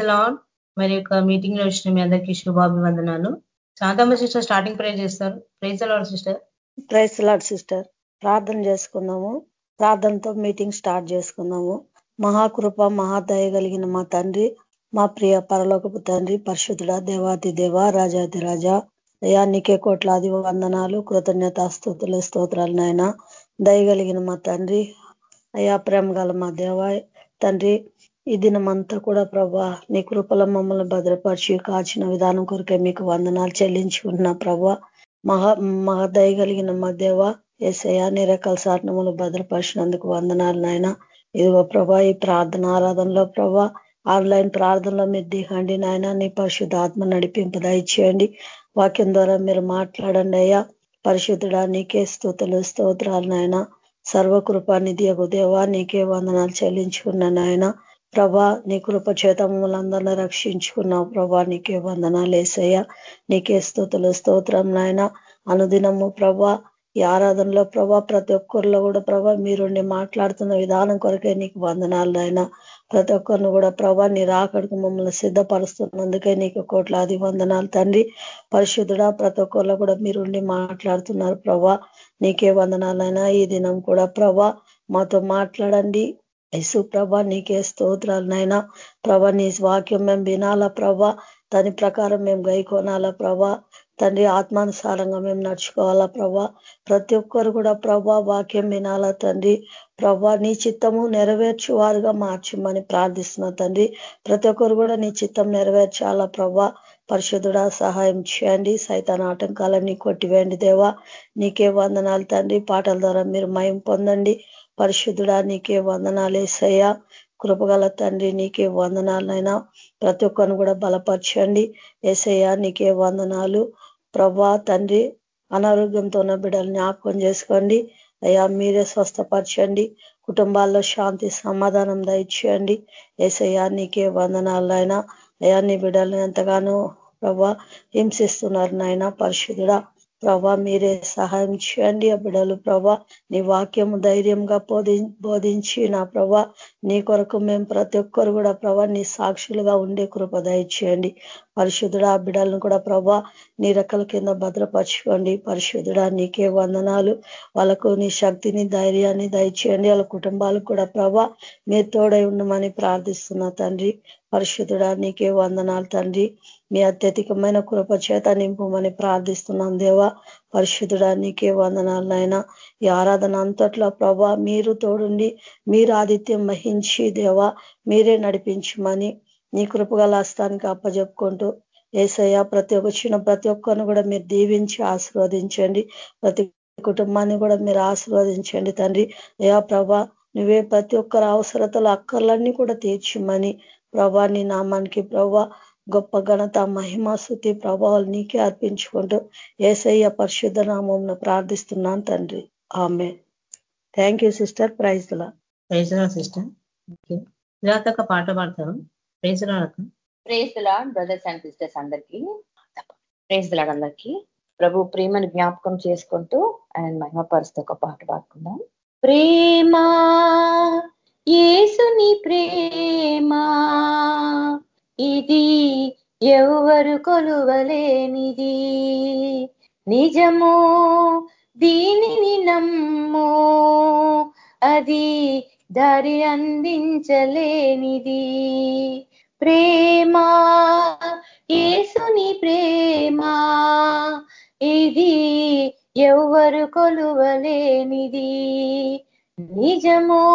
ప్రైజ్లాడ్. మరి యొక్క మీటింగ్లో వచ్చిన మీ అందరికీ శుభాభివందనాలు. శాంతమ్మ సిస్టర్ స్టార్టింగ్ ప్రేర్ చేస్తారు. Praise lord sister. Praise lord sister. ప్రార్థన చేసుకుందాము. ప్రార్థనతో మీటింగ్ స్టార్ట్ చేసుకుందాము. మహాకృప మహాదయ కలిగిన మా తండ్రి మా ప్రియ పరలోకపు తండ్రి పరిశుద్ధుడ దేవాతి దేవ రాజాది రాజా అయ్యా నీకే కోట్లాది వందనాలు కృతజ్ఞత స్థుతులు స్తోత్రాలు నాయన. దయగలిగిన మా తండ్రి అయ్యా ప్రేమ గల మా దేవ తండ్రి ఈ దినమంతా కూడా ప్రభా నీ కృపల మమ్మల్ని భద్రపరిచి కాచిన విధానం కొరకే మీకు వందనాలు చెల్లించుకుంటున్నా ప్రభా. మహా మహదయ కలిగిన మా దేవ ఏసయా నీ రకాల సాధనములు భద్రపరిచినందుకు వందనాలు నాయన. ఇదిగో ప్రభా ఈ ప్రార్థన ఆరాధనలో ప్రభా ఆన్లైన్ ప్రార్థనలో మీరు దిగండి నాయన నీ పరిశుద్ధ ఆత్మ నడిపింపు దయచేయండి. వాక్యం ద్వారా మీరు మాట్లాడండి అయ్యా. పరిశుద్ధుడా నీకే స్థుతులు స్తోత్రాలు నాయన. సర్వకృపానిధి దేవా నీకే వందనాలు చెల్లించుకున్న నాయన. ప్రభా నీ కృప చేత మమ్మల్ని రక్షించుకున్నావు ప్రభా నీకే వందనాలు వేసయ్యా నీకే స్థుతులు స్తోత్రం నాయన. అనుదినము ప్రభా ఈ ఆరాధనలో ప్రభా ప్రతి ఒక్కరిలో కూడా ప్రభా మీరుండి మాట్లాడుతున్న విధానం కొరకే నీకు వందనాలు నాయన. ప్రతి ఒక్కరిని కూడా ప్రభా నీ రాకడికి మమ్మల్ని సిద్ధపరుస్తున్నందుకే నీకు కోట్లాది వందనాలు తండ్రి. పరిశుద్ధుడా ప్రతి ఒక్కరిలో కూడా మీరుండి మాట్లాడుతున్నారు ప్రభా నీకే వందనాలైనా ఈ దినం కూడా ప్రభా మాతో మాట్లాడండి. యేసు ప్రభ నీకే స్తోత్రాలు నైనా ప్రభ నీ వాక్యం మేము వినాలా ప్రభ. దాని ప్రకారం మేము గైకోనాలా ప్రభ. తండ్రి ఆత్మానుసారంగా మేము నడుచుకోవాలా ప్రభా. ప్రతి ఒక్కరు కూడా ప్రభా వాక్యం వినాలా తండ్రి. ప్రభా నీ చిత్తము నెరవేర్చు వారుగా మార్చమని ప్రార్థిస్తున్నా తండ్రి. ప్రతి ఒక్కరు కూడా నీ చిత్తం నెరవేర్చాలా ప్రభా. పరిశుద్ధుడా సహాయం చేయండి. సైతాన్ ఆటంకాలన్నీ కొట్టివేయండి దేవా. నీకే వందనాలు తండ్రి. పాటల ద్వారా మీరు మయం పొందండి. పరిశుద్ధుడా నీకే వందనాలేసయ్యా కృపగల తండ్రి నీకే వందనాలైనా ప్రతి ఒక్కరిని కూడా బలపరచండి. ఏసయ్యా నీకే వందనాలు. ప్రభా తండ్రి అనారోగ్యంతో ఉన్న బిడ్డలు జ్ఞాపకం చేసుకోండి. అయ్యా మీరే స్వస్థపరచండి. కుటుంబాల్లో శాంతి సమాధానం దయచేయండి. ఏసయ్యా నీకే వందనాలైనా అయ్యా నీ బిడ్డలను ఎంతగానో ప్రభా హింసిస్తున్నారు నాయన పరిశుద్ధుడా. ప్రభా మీరే సహాయం చేయండి. ఆ బిడలు ప్రభా నీ వాక్యము ధైర్యంగా బోధించి నా ప్రభా నీ కొరకు మేము ప్రతి ఒక్కరు కూడా ప్రభా నీ సాక్షులుగా ఉండే కృప దయచేయండి. పరిశుద్ధుడా ఆ బిడలను కూడా ప్రభా నీ రెక్కల కింద భద్రపరచుకోండి. పరిశుద్ధుడా నీకే వందనాలు. వాళ్ళకు నీ శక్తిని ధైర్యాన్ని దయచేయండి. వాళ్ళ కుటుంబాలకు కూడా ప్రభా మీరు తోడై ఉండమని ప్రార్థిస్తున్నా తండ్రి. పరిశుద్ధుడా నీకే వందనాలు తండ్రి. మీ అత్యధికమైన కృప చేత నింపమని ప్రార్థిస్తున్నాం దేవా. పరిశుద్ధుడా నీకే వందనాలు నాయన. ఈ ఆరాధన అంతట్లో ప్రభా మీరు తోడుండి మీరు ఆదిత్యం వహించి దేవా మీరే నడిపించమని నీ కృపగల హస్తానికి అప్పజెప్పుకుంటూ ఏసయ్య ప్రతి ఒక్క చిన్న ప్రతి ఒక్కరిని కూడా మీరు దీవించి ఆశీర్వదించండి. ప్రతి కుటుంబాన్ని కూడా మీరు ఆశీర్వదించండి తండ్రి. అయా ప్రభా నువ్వే ప్రతి ఒక్కరి అవసరతలు అక్కర్లన్నీ కూడా తీర్చిమని ప్రభా నీ నామానికి ప్రభా గొప్ప ఘనత మహిమ స్థుతి ప్రభావాలు నీకే అర్పించుకుంటూ ఏసయ్య పరిశుద్ధ నామం ప్రార్థిస్తున్నాను తండ్రి. ఆమె thank you sister praise Lord praise lord sister పాట పాడతాను. Praise praise lord brothers and sisters అందరికీ ప్రేజ్ లాడ్ అందరికీ ప్రభు ప్రేమను జ్ఞాపకం చేసుకుంటూ ఆయన మహిమపరుస్తూ ఒక పాట పాడుకుందాం. ప్రేమా ఏసుని ప్రేమా ఇది ఎవరు కొలువలేనిది. నిజము దీనిని నమ్ము అది దారి అందించలేనిది. ప్రేమా ఏసుని ప్రేమా. ఇది ఎవరు కొలువలేనిది. నిజమో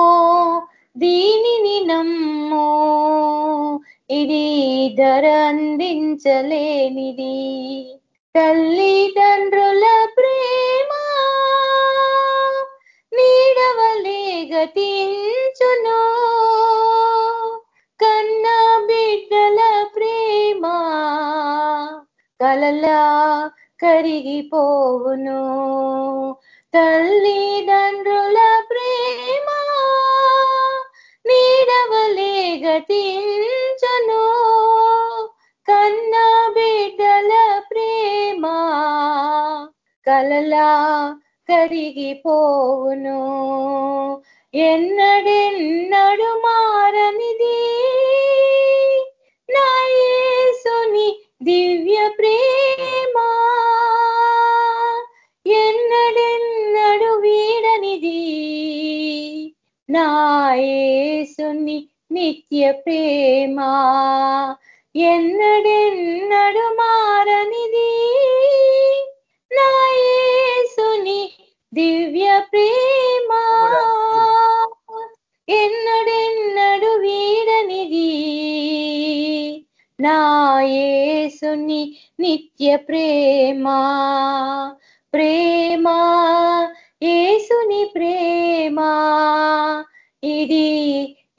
దీనిని నమ్మో. ఇది ధర అందించలేనిది. తల్లిదండ్రుల ప్రేమ నీడవలే గతించును. కలలా కరిగిపోవును. తల్లిదండ్రుల ప్రేమ నీడవలే గతించను. కన్నా బిడ్డల ప్రేమ కలలా కరిగిపోవును. ఎన్నడెన్నడు మారనిది యేసుని నిత్య ప్రేమ. ఎన్నడెన్నడు మారనిది నా యేసుని దివ్య ప్రేమ. ఎన్నడెన్నడు వీడనిది నా యేసుని నిత్య ప్రేమ.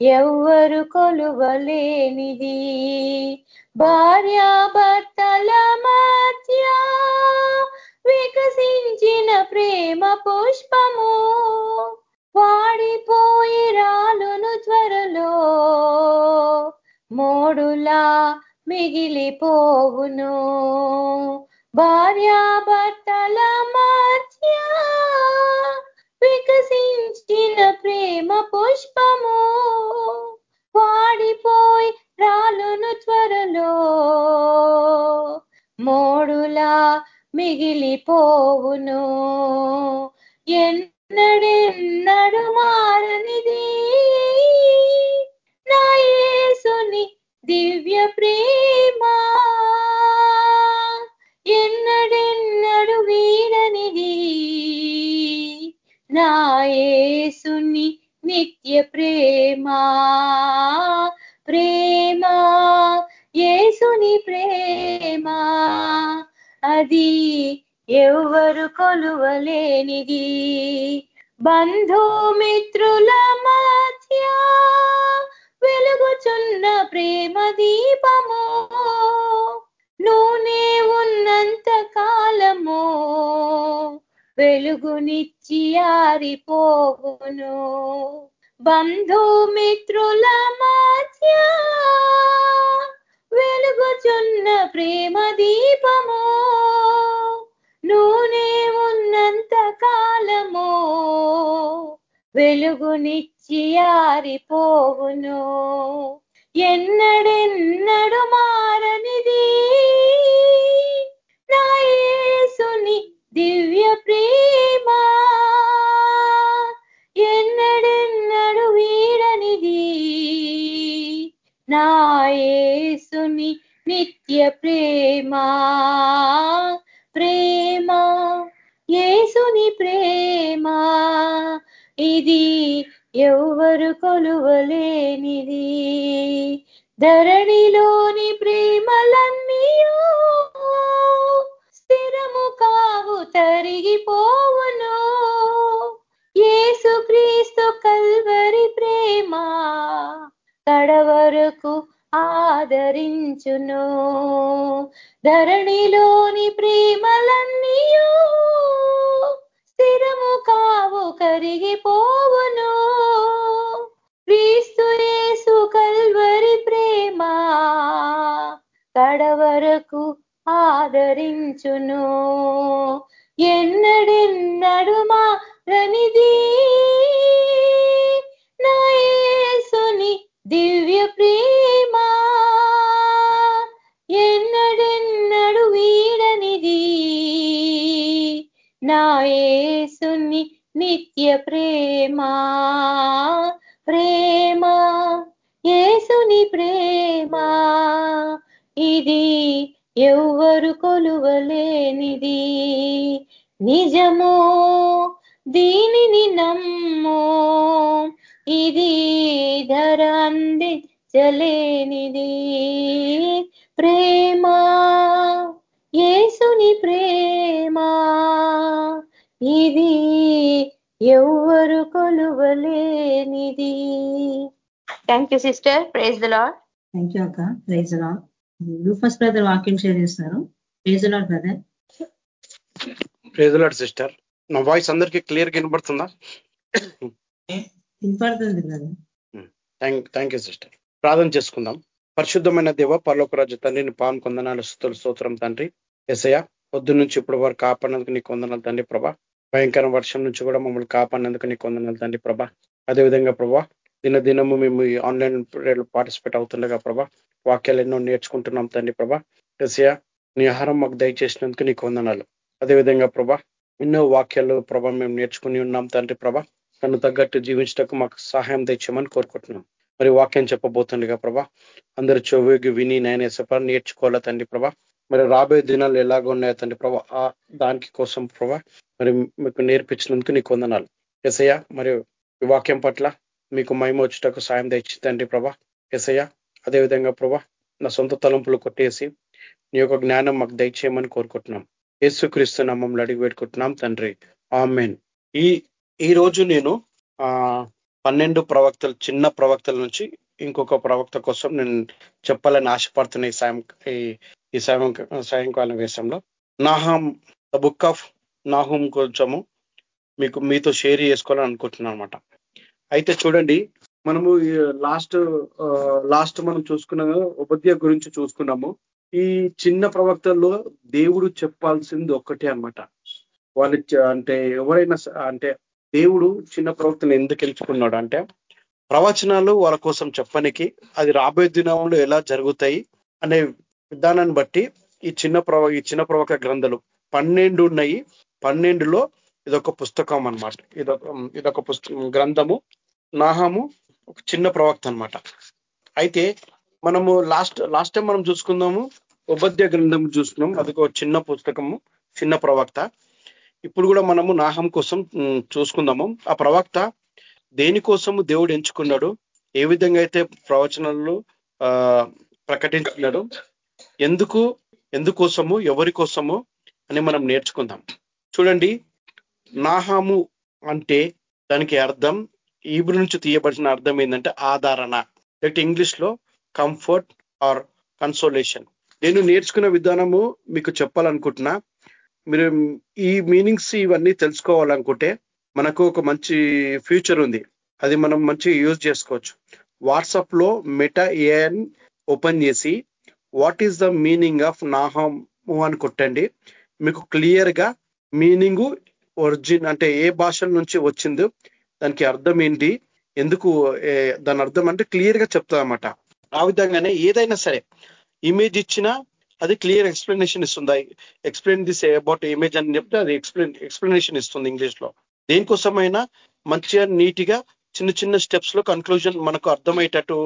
ఎవ్వరు కొలువలేనిది. భార్యాభర్తల మధ్య వికసించిన ప్రేమ పుష్పము వాడిపోయి రాలును త్వరలో మోడులా మిగిలిపోవును. భార్యాభర్తల మా వికసించిన ప్రేమ పుష్పము వాడిపోయి రాలును త్వరలో. మోడులా మిగిలిపోవును. ఎన్నడెన్నడు మారనిది. నా యేసుని దివ్య ప్రేమ ఏసుని నిత్య ప్రేమా. ప్రేమా. యేసుని ప్రేమా. అది ఎవరు కొలువలేనిది. బంధుమిత్రుల మధ్య వెలుగుచున్న ప్రేమ దీపము. నూనె ఉన్నంత కాలము. వెలుగునిచ్చి ఆరిపోవును బంధుమిత్రుల మధ్య వెలుగుచున్న ప్రేమ దీపము నూనె ఉన్నంత కాలము వెలుగునిచ్చి ఆరిపోవును ఎన్నడెన్నడు మారనిది నాయసుని దివ్య ప్రేమ. నాయసుని నిత్య ప్రేమా ప్రేమ యేసుని ప్రేమ. ఇది ఎవరు కొలువలేనిది. ధరణిలోని ప్రేమలన్నీయో స్థిరము కావు తరిగిపో కొరకు ఆదరించును. ధరణిలోని ప్రేమలన్నీయూ స్థిరము కావు కరిగిపోవును. క్రీస్తు కల్వరి ప్రేమ కడవరకు ఆదరించును. ఎన్న నాయసుని నిత్య ప్రేమా ప్రేమ యేసుని ప్రేమ. ఇది ఎవ్వరు కొలువలేనిది. నిజమో దీనిని నమ్మో. ఇది ధర అందించలేనిది. ప్రేమ యేసుని ప్రేమ. ఇది ఎవ్వరు కొలువలేనిది. Thank you sister praise the lord thank you అక్క. ప్రైజ్ లాడ్ రూఫస్ బ్రదర్ వాక్యం షేర్ చేస్తారు praise lord brother praise lord sister నా వాయిస్ అందరికీ క్లియర్ వినబడుతుందా? వినపడుతుంది brother thank thank you sister ప్రార్థన చేసుకుందాం. పరిశుద్ధమైన దేవ పర్లోక రాజు తండ్రిని పాము కొందనాలు స్థుతుల స్తోత్రం తండ్రి. ఎసయ పొద్దు నుంచి ఇప్పుడు వరకు కాపాడినందుకు నీకు వందనాలు తండ్రి ప్రభా. భయంకర వర్షం నుంచి కూడా మమ్మల్ని కాపాడినందుకు నీకు వందనాలు తండ్రి ప్రభా. అదేవిధంగా ప్రభా దినదినము మేము ఈ ఆన్లైన్ పార్టిసిపేట్ అవుతుండగా ప్రభా వాక్యాలు ఎన్నో నేర్చుకుంటున్నాం తండ్రి ప్రభా. రసియా నీ ఆహారం మాకు దయచేసినందుకు నీకు వందనాలు. అదేవిధంగా ప్రభా ఎన్నో వాక్యాలు ప్రభా మేము నేర్చుకుని ఉన్నాం తండ్రి ప్రభా. తను తగ్గట్టు జీవించటకు మాకు సహాయం తెచ్చామని కోరుకుంటున్నాం. మరి వాక్యం చెప్పబోతుండగా ప్రభా అందరూ చెవికి విని నాయన సప నేర్చుకోవాలా తండ్రి ప్రభా? మరి రాబోయే దినాలు ఎలాగో ఉన్నాయో తండ్రి ప్రభా దానికి కోసం ప్రభా మరి మీకు నేర్పించినందుకు నీకు వందనాలు. ఎసయ్య మరి ఈ వాక్యం పట్ల మీకు మహిమ వచ్చేటకు సాయం తెచ్చి తండ్రి ప్రభా. ఎసయ్య అదేవిధంగా ప్రభా నా సొంత తలంపులు కొట్టేసి నీ యొక్క జ్ఞానం మాకు దయచేయమని కోరుకుంటున్నాం. యేసుక్రీస్తు నామంలో అడిగి పెట్టుకుంటున్నాం తండ్రి. ఆమెన్. ఈ ఈ రోజు నేను ఆ పన్నెండు ప్రవక్తలు చిన్న ప్రవక్తల నుంచి ఇంకొక ప్రవక్త కోసం నేను చెప్పాలని ఆశపడుతున్న ఈ సాయం ఈ సాయం సాయంకాలం వేషంలో నాహం ద బుక్ ఆఫ్ నాహం కొంచెము మీకు మీతో షేర్ చేసుకోవాలని అనుకుంటున్నాను అనమాట అయితే చూడండి మనము లాస్ట్ లాస్ట్ మనం చూసుకున్న ఉపధ్య గురించి చూసుకున్నాము. ఈ చిన్న ప్రవక్తల్లో దేవుడు చెప్పాల్సింది ఒక్కటే అనమాట వాళ్ళు అంటే ఎవరైనా అంటే దేవుడు చిన్న ప్రవక్తను ఎందుకు ఎంచుకున్నాడు అంటే ప్రవచనాలు వాళ్ళ కోసం చెప్పనికి అది రాబోయే దినంలో ఎలా జరుగుతాయి అనే విధానాన్ని బట్టి ఈ చిన్న ప్రవ ఈ చిన్న ప్రవక గ్రంథాలు పన్నెండు ఉన్నాయి. పన్నెండులో ఇదొక పుస్తకం అనమాట ఇదొక ఇదొక పుస్తకం గ్రంథము నాహము ఒక చిన్న ప్రవక్త అనమాట అయితే మనము లాస్ట్ లాస్ట్ టైం మనం చూసుకుందాము. ఉపద్య గ్రంథం చూసుకున్నాం అది ఒక చిన్న పుస్తకము చిన్న ప్రవక్త. ఇప్పుడు కూడా మనము నాహం కోసం చూసుకుందాము. ఆ ప్రవక్త దేనికోసము దేవుడు ఎంచుకున్నాడు? ఏ విధంగా అయితే ప్రవచనాలు ప్రకటించినాడు ఎందుకు ఎందుకోసము ఎవరి కోసము అని మనం నేర్చుకుందాం. చూడండి నాహాము అంటే దానికి అర్థం ఈబు నుంచి తీయబడిన అర్థం ఏంటంటే ఆధారణ. లేకపోతే ఇంగ్లీష్లో కంఫర్ట్ ఆర్ కన్సోలేషన్. నేను నేర్చుకున్న విధానము మీకు చెప్పాలనుకుంటున్నా. మీరు ఈ మీనింగ్స్ ఇవన్నీ తెలుసుకోవాలనుకుంటే మనకు ఒక మంచి ఫ్యూచర్ ఉంది. అది మనం మంచి యూజ్ చేసుకోవచ్చు. వాట్సాప్లో మెటా ఏఎన్ ఓపెన్ చేసి what is the meaning of Nahum అని కొట్టండి. మీకు క్లియర్గా మీనింగు ఒరిజిన్ అంటే ఏ భాషల నుంచి వచ్చిందో దానికి అర్థం ఏంటి? ఎందుకు దాని అర్థం అంటే క్లియర్గా చెప్తా అనమాట ఆ విధంగానే ఏదైనా సరే ఇమేజ్ ఇచ్చినా అది క్లియర్ ఎక్స్ప్లెనేషన్ ఇస్తుంది. ఎక్స్ప్లెయిన్ దిస్ అబౌట్ ఇమేజ్ అని చెప్తే అది ఎక్స్ప్లెయిన్ ఎక్స్ప్లెనేషన్ ఇస్తుంది ఇంగ్లీష్లో. దేనికోసమైనా మంచిగా నీట్గా చిన్న చిన్న స్టెప్స్లో కన్క్లూజన్ మనకు అర్థమయ్యేటట్టు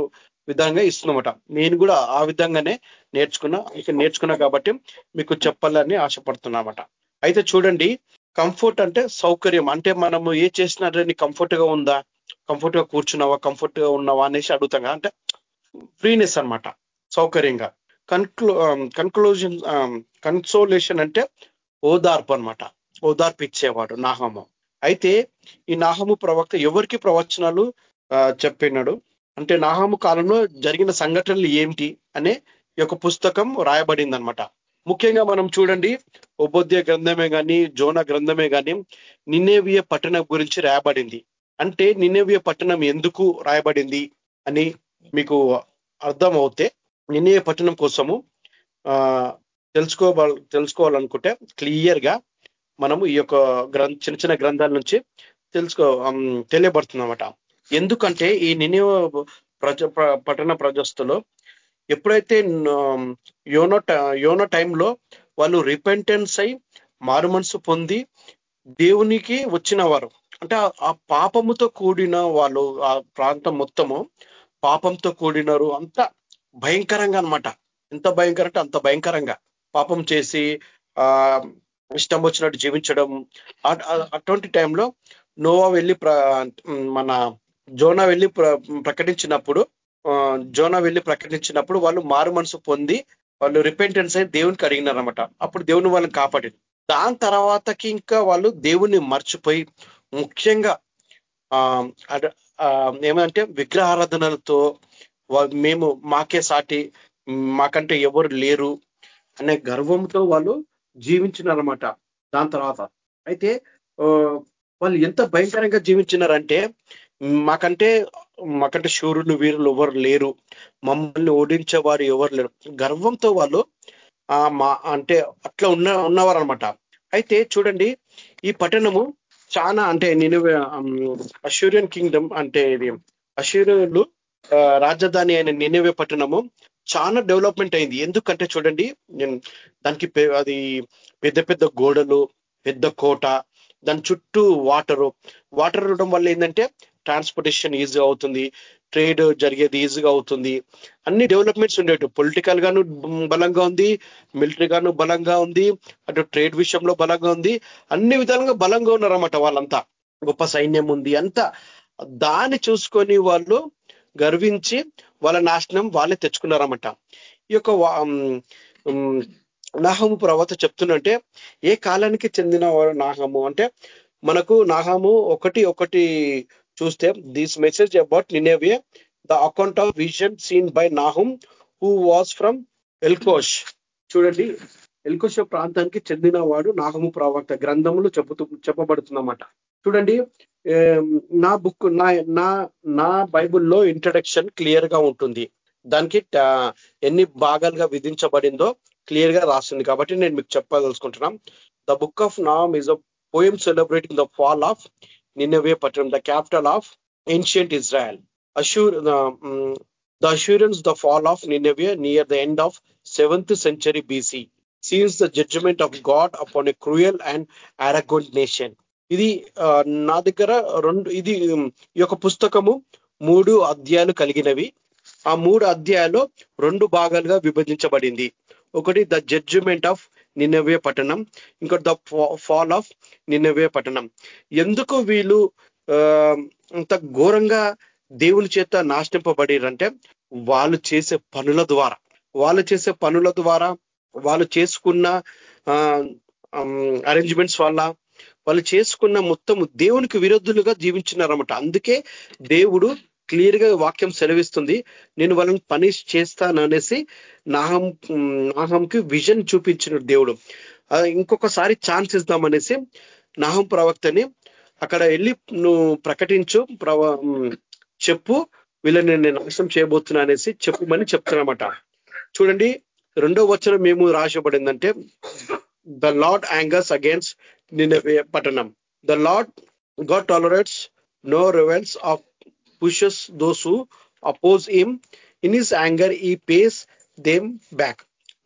విధంగా ఇస్తుందన్నమాట. నేను కూడా ఆ విధంగానే నేర్చుకున్నా. ఇక నేర్చుకున్నా కాబట్టి మీకు చెప్పాలని ఆశపడుతున్నమాట అయితే చూడండి కంఫర్ట్ అంటే సౌకర్యం. అంటే మనము ఏ చేసినా కంఫర్ట్గా ఉందా? కంఫర్ట్గా కూర్చున్నావా? కంఫర్ట్గా ఉన్నావా అనేసి అడుగుతాం. అంటే ఫ్రీనెస్ అనమాట సౌకర్యంగా. కన్క్లూ కన్క్లూజన్ కన్సోలేషన్ అంటే ఓదార్పు అనమాట ఓదార్పు ఇచ్చేవాడు నాహము. అయితే ఈ నాహము ప్రవక్త ఎవరికి ప్రవచనాలు చెప్పినాడు? అంటే నాహము కాలంలో జరిగిన సంఘటనలు ఏమిటి అనే యొక్క పుస్తకం రాయబడింది అనమాట ముఖ్యంగా మనం చూడండి ఉబోధ్య గ్రంథమే కానీ జోన గ్రంథమే కానీ నినేవియ పట్టణం గురించి రాయబడింది. అంటే నినేవియ పట్టణం ఎందుకు రాయబడింది అని మీకు అర్థం అవుతే నినే పట్టణం కోసము తెలుసుకోవాలి తెలుసుకోవాలనుకుంటే క్లియర్గా మనము ఈ యొక్క గ్రంథ చిన్న చిన్న గ్రంథాల నుంచి తెలుసుకో తెలియబడుతుంది అనమాట ఎందుకంటే ఈ నినివ ప్రజ పట్టణ ప్రజస్తులో ఎప్పుడైతే యోనో యోనో టైంలో వాళ్ళు రిపెంటెన్స్ అయి మారు మనసు పొంది దేవునికి వచ్చిన వారు అంటే ఆ పాపముతో కూడిన వాళ్ళు ఆ ప్రాంతం మొత్తము పాపంతో కూడినారు అంత భయంకరంగా అనమాట ఎంత భయంకర అంటే అంత భయంకరంగా. పాపం చేసి ఆ ఇష్టం వచ్చినట్టు జీవించడం. అటువంటి టైంలో నోవా వెళ్ళి మన జోనా వెళ్ళి ప్రకటించినప్పుడు జోనా వెళ్ళి ప్రకటించినప్పుడు వాళ్ళు మారు మనసు పొంది వాళ్ళు రిపెంటెన్స్ అయి దేవునికి అడిగినారనమాట అప్పుడు దేవుని వాళ్ళని కాపాడింది దాని తర్వాతకి ఇంకా వాళ్ళు దేవుణ్ణి మర్చిపోయి ముఖ్యంగా ఏమంటే విగ్రహారాధనలతో మేము మాకే సాటి మాకంటే ఎవరు లేరు అనే గర్వంతో వాళ్ళు జీవించినారనమాట దాని తర్వాత. అయితే వాళ్ళు ఎంత భయంకరంగా జీవించినారంటే మాకంటే మాకంటే శూరులు వీరులు ఎవరు లేరు. మమ్మల్ని ఓడించే వారు ఎవరు లేరు. గర్వంతో వాళ్ళు మా అంటే అట్లా ఉన్న ఉన్నవారు అనమాట అయితే చూడండి ఈ పట్టణము చాలా అంటే నేను అష్యూరియన్ కింగ్డమ్ అంటే ఇది అష్యూరియన్లు రాజధాని అయిన నినివే పట్టణము చాలా డెవలప్మెంట్ అయింది. ఎందుకంటే చూడండి దానికి అది పెద్ద పెద్ద గోడలు పెద్ద కోట దాని చుట్టూ వాటరు. వాటర్ ఉండడం వల్ల ఏంటంటే ట్రాన్స్పోర్టేషన్ ఈజీ అవుతుంది ట్రేడ్ జరిగేది ఈజీగా అవుతుంది. అన్ని డెవలప్మెంట్స్ ఉండేవి పొలిటికల్ గాను బలంగా ఉంది మిలిటరీ గాను బలంగా ఉంది అటు ట్రేడ్ విషయంలో బలంగా ఉంది. అన్ని విధాలుగా బలంగా ఉన్నారన్నమాట వాళ్ళంతా. గొప్ప సైన్యం ఉంది అంతా. దాన్ని చూసుకొని వాళ్ళు గర్వించి వాళ్ళ నాశనం వాళ్ళే తెచ్చుకున్నారన్నమాట. ఈ యొక్క నాహము ప్రవత చెప్తున్నంటే ఏ కాలానికి చెందిన నాహము? అంటే మనకు నాహము ఒకటి ఒకటి చూస్తే this message about Nineveh the account of vision seen by Nahum who was from Elkosh చూడండి ఎల్కోష ప్రాంతానికి చెందిన వాడు నాహము ప్రవక్త గ్రంథములు చెబుతూ చెప్పబడుతుందన్నమాట. చూడండి నా బుక్ నా నా నా బైబుల్లో ఇంట్రడక్షన్ క్లియర్గా ఉంటుంది. దానికి ఎన్ని భాగాలుగా విధించబడిందో క్లియర్గా రాస్తుంది. కాబట్టి నేను మీకు చెప్పదలుచుకుంటున్నాం. The book of Nahum is a poem celebrating the fall of Nineveh పట్టణం. The capital of ancient Israel Ashur the assurance the fall of Nineveh near the end of seventh century BC scenes the judgment of God upon a cruel and arrogant nation ఇది uh, నా దగ్గర రెండు ఇది um, ఈ యొక్క పుస్తకము మూడు అధ్యాయాలు కలిగినవి. ఆ మూడు అధ్యాయాలు రెండు భాగాలుగా విభజించబడింది. ఒకటి ద జడ్జిమెంట్ ఆఫ్ నిన్నవే పట్టణం ఇంకోటి ద ఫాల్ ఆఫ్ నిన్నవే పట్టణం. ఎందుకు వీళ్ళు అంత ఘోరంగా దేవుని చేత నాశనింపబడిరంటే వాళ్ళు చేసే పనుల ద్వారా. వాళ్ళు చేసే పనుల ద్వారా వాళ్ళు చేసుకున్న అరేంజ్మెంట్స్ వల్ల వాళ్ళు చేసుకున్న మొత్తం దేవునికి విరుద్ధులుగా జీవించినారన్నమాట. అందుకే దేవుడు క్లియర్గా వాక్యం సెలవిస్తుంది. నేను వాళ్ళని పనిష్ చేస్తాను అనేసి నాహం నాహంకి విజన్ చూపించిన దేవుడు. ఇంకొకసారి ఛాన్స్ ఇద్దామనేసి నాహం ప్రవక్తని అక్కడ వెళ్ళి నువ్వు ప్రకటించు ప్రవ చెప్పు వీళ్ళని నేను నాశనం చేయబోతున్నా అనేసి చెప్పుమని చెప్తున్నమాట. చూడండి రెండో వచనం మేము రాసబడిందంటే the lord angers against Nineveh పట్టణం. The lord God tolerates no rivals of pushes those who oppose him. In his anger, he pays them back.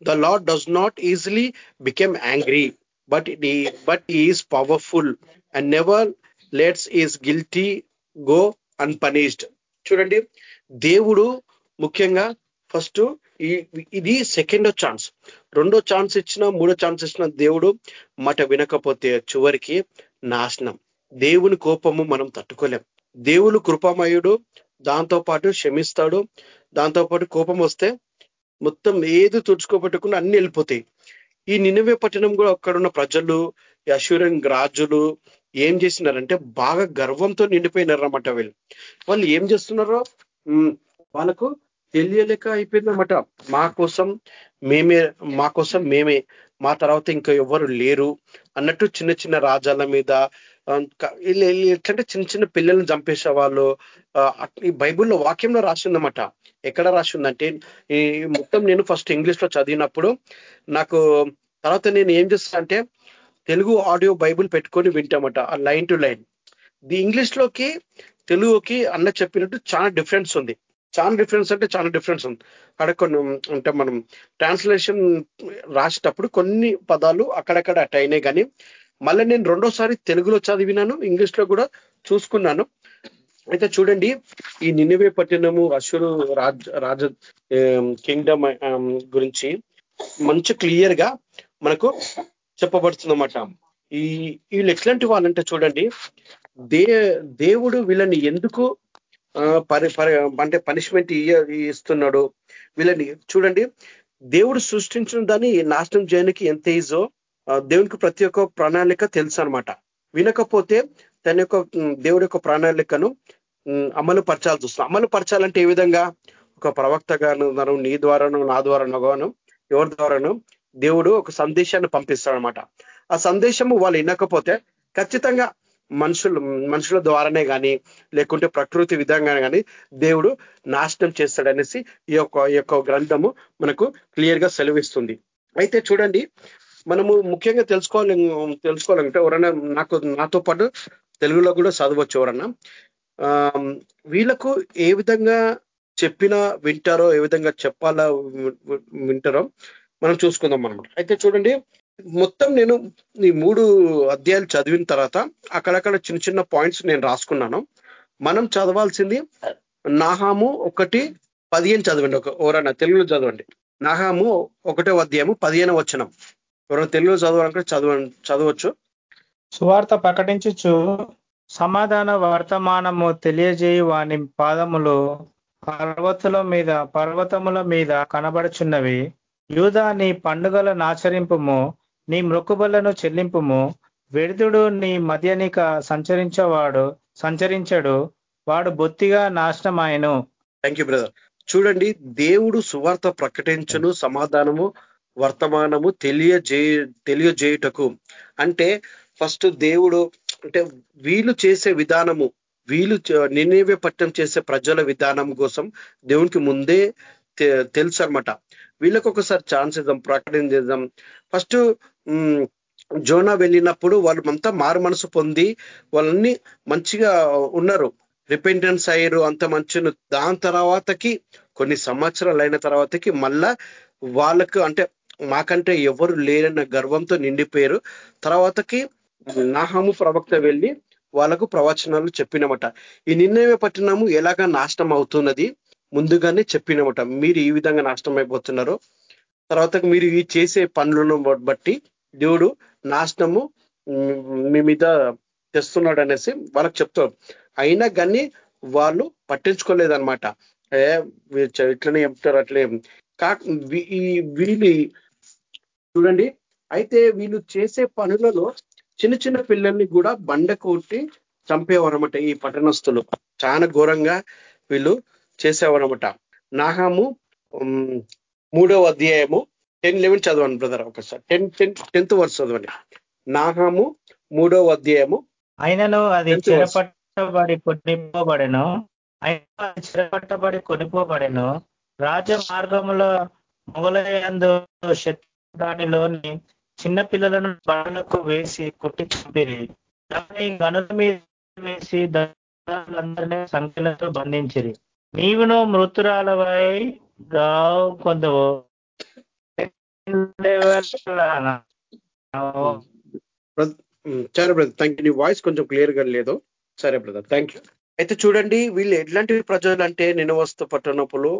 The Lord does not easily become angry, but he, but he is powerful and never lets his guilty go unpunished. చూడండి దేవుడు ముఖ్యంగా first ఇది second chance రెండో chance ఇచ్చిన మూడో chance ఇచ్చిన దేవుడు మాట వినకపోతే చివరికి నాశనం దేవుని కోపము మనం తట్టుకోలేం దేవుడు కృపమయుడు దాంతో పాటు క్షమిస్తాడు దాంతో పాటు కోపం వస్తే మొత్తం ఏది తుడుచుకోబెట్టకుండా అన్ని వెళ్ళిపోతాయి. ఈ నినవే పట్టణం కూడా అక్కడున్న ప్రజలు అశ్వరన్ రాజులు ఏం చేసినారంటే బాగా గర్వంతో నిండిపోయినారన్నమాట వీళ్ళు. వాళ్ళు ఏం చేస్తున్నారో వాళ్ళకు తెలియలేక అయిపోయిందన్నమాట. మా కోసం మేమే మా కోసం మేమే మా తర్వాత ఇంకా ఎవరు లేరు అన్నట్టు చిన్న చిన్న రాజాల మీద ఎట్లంటే చిన్న చిన్న పిల్లల్ని చంపేసే వాళ్ళు ఈ బైబుల్లో వాక్యంలో రాసిందన్నమాట. ఎక్కడ రాసిందంటే ఈ మొత్తం నేను ఫస్ట్ ఇంగ్లీష్లో చదివినప్పుడు నాకు తర్వాత నేను ఏం చేస్తానంటే తెలుగు ఆడియో బైబుల్ పెట్టుకొని వింటామట ఆ లైన్ టు లైన్. ది ఇంగ్లీష్లోకి తెలుగుకి అన్న చెప్పినట్టు చాలా డిఫరెన్స్ ఉంది. చాలా డిఫరెన్స్ అంటే చాలా డిఫరెన్స్ ఉంది. అక్కడ కొన్ని అంటే మనం. ట్రాన్స్లేషన్ రాసేటప్పుడు కొన్ని పదాలు అక్కడక్కడ అట్ అయినాయి కానీ మళ్ళీ నేను రెండోసారి తెలుగులో చదివినాను ఇంగ్లీష్లో కూడా చూసుకున్నాను. అయితే చూడండి ఈ నిన్నవే పట్టణము అశురు రాజ రాజ కింగ్డమ్ గురించి మంచి క్లియర్గా మనకు చెప్పబడుతుందన్నమాట. ఈ వీళ్ళు ఎట్లాంటి వాళ్ళంటే చూడండి దే దేవుడు వీళ్ళని ఎందుకు పరి అంటే పనిష్మెంట్ ఇస్తున్నాడు? వీళ్ళని చూడండి దేవుడు సృష్టించిన దాన్ని నాశనం చేయడానికి ఎంత ఈజో దేవునికి ప్రతి ఒక్క ప్రణాళిక తెలుసు అనమాట వినకపోతే తన యొక్క దేవుడి యొక్క ప్రణాళికను అమలు పరచాల్సి వస్తుంది అమలు పరచాలంటే ఏ విధంగా? ఒక ప్రవక్త గాను నీ ద్వారాను నా ద్వారాను గాను ఎవరి ద్వారాను దేవుడు ఒక సందేశాన్ని పంపిస్తాడనమాట ఆ సందేశము వాళ్ళు వినకపోతే ఖచ్చితంగా మనుషులు మనుషుల ద్వారానే కానీ లేకుంటే ప్రకృతి విధంగా కానీ దేవుడు నాశనం చేస్తాడనేసి ఈ యొక్క ఈ యొక్క గ్రంథము మనకు క్లియర్గా సెలవిస్తుంది. అయితే చూడండి మనము ముఖ్యంగా తెలుసుకోవాలి తెలుసుకోవాలంటే ఎవరైనా నాకు నాతో పాటు తెలుగులో కూడా చదవచ్చు ఎవరన్నా. వీళ్ళకు ఏ విధంగా చెప్పినా వింటారో ఏ విధంగా చెప్పాలా వింటారో మనం చూసుకుందాం అనమాట అయితే చూడండి మొత్తం నేను ఈ మూడు అధ్యాయాలు చదివిన తర్వాత అక్కడక్కడ చిన్న చిన్న పాయింట్స్ నేను రాసుకున్నాను. మనం చదవాల్సింది నాహాము ఒకటి పదిహేను చదవండి ఒక ఎవరన్నా తెలుగులో చదవండి. నాహాము ఒకటో అధ్యాయము పదిహేను వచనం. ఎవరైనా తెలుగులో చదవాలంటే చదవ చదవచ్చు. సువార్త ప్రకటించుచు సమాధాన వర్తమానము తెలియజేయు వాని పాదములు పర్వతుల మీద పర్వతముల మీద కనబడుచున్నవి. యూదా నీ పండుగలను ఆచరింపుము నీ మృక్కుబలను చెల్లింపుము. వెడుదుడు నీ మధ్యనిక సంచరించేవాడు సంచరించడు. వాడు బొత్తిగా నాశనమాయను. థ్యాంక్ యూ బ్రదర్ చూడండి దేవుడు సువార్త ప్రకటించను సమాధానము వర్తమానము తెలియజే తెలియజేయుటకు. అంటే ఫస్ట్ దేవుడు అంటే వీళ్ళు చేసే విధానము వీళ్ళు నినేవే పట్టణం చేసే ప్రజల విధానం కోసం దేవునికి ముందే తెలుసు అనమాట వీళ్ళకు ఒకసారి ఛాన్స్ ఇద్దాం ప్రకటన చేద్దాం. ఫస్ట్ జోనా వెళ్ళినప్పుడు వాళ్ళు అంతా మారు మనసు పొంది వాళ్ళని మంచిగా ఉన్నారు. రిపెంటెన్స్ అయ్యారు అంత మంచి దాని తర్వాతకి కొన్ని సంవత్సరాలు అయిన తర్వాతకి మళ్ళా వాళ్ళకు అంటే మాకంటే ఎవరు లేరన్న గర్వంతో నిండిపోయారు. తర్వాతకి నాహము ప్రవక్త వెళ్ళి వాళ్ళకు ప్రవచనాలు చెప్పినమాట. ఈ నిర్ణయమే పట్టినము ఎలాగా నాశనం అవుతున్నది ముందుగానే చెప్పినమాట. మీరు ఈ విధంగా నాశనం అయిపోతున్నారు తర్వాత మీరు ఈ చేసే పనులను బట్టి దేవుడు నాశనము మీ మీద తెస్తున్నాడు అనేసి వాళ్ళకి చెప్తారు అయినా కానీ వాళ్ళు పట్టించుకోలేదనమాట ఇట్లనే చెప్తారు అట్లే. కా వీళ్ళు చూడండి. అయితే వీళ్ళు చేసే పనులలో చిన్న చిన్న పిల్లల్ని కూడా బండ కొట్టి చంపేవారన్నమాట ఈ పట్టణస్తులు. చాలా ఘోరంగా వీళ్ళు చేసేవారన్నమాట. నాహాము మూడవ అధ్యాయము టెన్ లెవెన్ చదవండి బ్రదర్ ఒకసారి. టెన్ టెన్ టెన్త్ వర్స్ చదవండి. నాహాము మూడవ అధ్యాయము అయినను అది చెరపట్టబడి కొనిపోబడెను. అయినా చెరపట్టబడి కొనిపోబడెను. రాజ మార్గములో మొగలయందు దానిలోని చిన్న పిల్లలను బండలకు వేసి కొట్టి చంపిరి. దాని గనుల మీద వేసి అందరినీ సంఖ్యలతో బంధించిరి. నీవును మృతురాలవై రావు కొందవు సరే బ్రదర్ థ్యాంక్ యూ నీ వాయిస్ కొంచెం క్లియర్గా లేదు. సరే బ్రదర్ థ్యాంక్ యూ అయితే చూడండి వీళ్ళు ఎట్లాంటి ప్రజలు అంటే నినవస్తు పట్టణపులు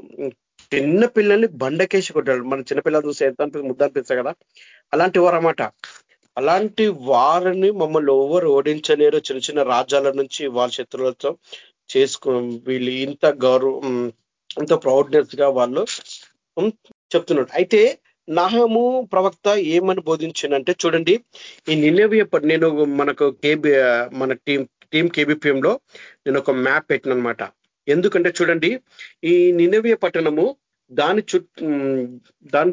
చిన్న పిల్లల్ని బండకేసి కొట్టాడు. మన చిన్నపిల్లలు చూసి ఎంత అనిపిస్తుంది ముద్ద అనిపిస్తాయి కదా? అలాంటి వారు అన్నమాట అలాంటి వారిని మమ్మల్ని ఎవరు ఓడించలేరు. చిన్న చిన్న రాజ్యాల నుంచి వాళ్ళ శత్రువులతో చేసుకో వీళ్ళు ఇంత గౌరవం ఇంత ప్రౌడ్నెస్గా వాళ్ళు చెప్తున్నాడు అయితే నహము ప్రవక్త ఏమని బోధించిందంటే చూడండి ఈ నిలవి నేను మనకు కేబి మన టీం టీం కేబిపిఎంలో నేను ఒక మ్యాప్ పెట్టిన అనమాట ఎందుకంటే చూడండి ఈ నినవే పట్టణము దాని చుట్టూ దాని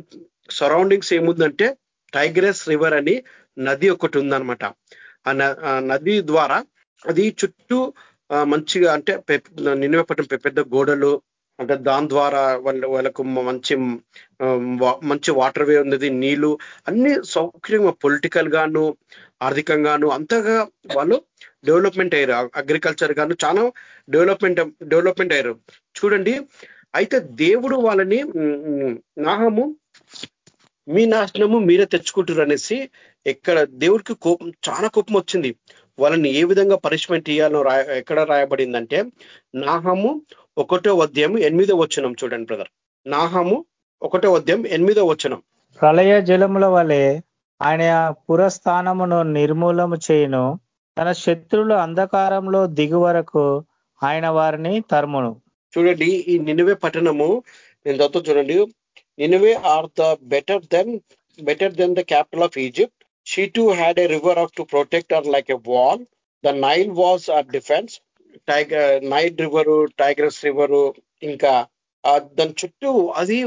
సరౌండింగ్స్ ఏముందంటే టైగ్రెస్ రివర్ అని నది ఒకటి ఉందనమాట ఆ నది ద్వారా అది చుట్టూ మంచిగా అంటే నిన్నవే పట్టణం పెద్ద గోడలు అంటే దాని ద్వారా వాళ్ళ వాళ్ళకు మంచి మంచి వాటర్ వే ఉన్నది నీళ్ళు అన్ని సౌకర్యంగా పొలిటికల్ గాను ఆర్థికంగాను అంతగా వాళ్ళు డెవలప్మెంట్ అయ్యారు. అగ్రికల్చర్ గాను చాలా డెవలప్మెంట్ డెవలప్మెంట్ అయ్యారు. చూడండి అయితే దేవుడు వాళ్ళని నాహము మీ నాశనము మీరే తెచ్చుకుంటారు అనేసి ఎక్కడ దేవుడికి కోపం చాలా కోపం వచ్చింది. వాళ్ళని ఏ విధంగా పనిష్మెంట్ ఇవ్వాలో రాయ ఎక్కడ రాయబడిందంటే నాహము ఒకటో అధ్యాయం ఎనిమిదో వచనం చూడండి బ్రదర్. నాహము ఒకటో అధ్యాయం ఎనిమిదో వచనం. ప్రళయ జలముల వలె ఆయన పురస్థానమును నిర్మూలము చేయను. తన శత్రువులు అంధకారంలో దిగు వరకు ఆయన వారిని తరుమును. చూడండి ఈ నినువే పట్టణము నేను చదువుతూ చూడండి. Nineveh are the better than better than the capital of Egypt she to had a river of to protect are like a wall the Nile walls are defence tiger night river tigers river ఇంకా దాని చుట్టూ అది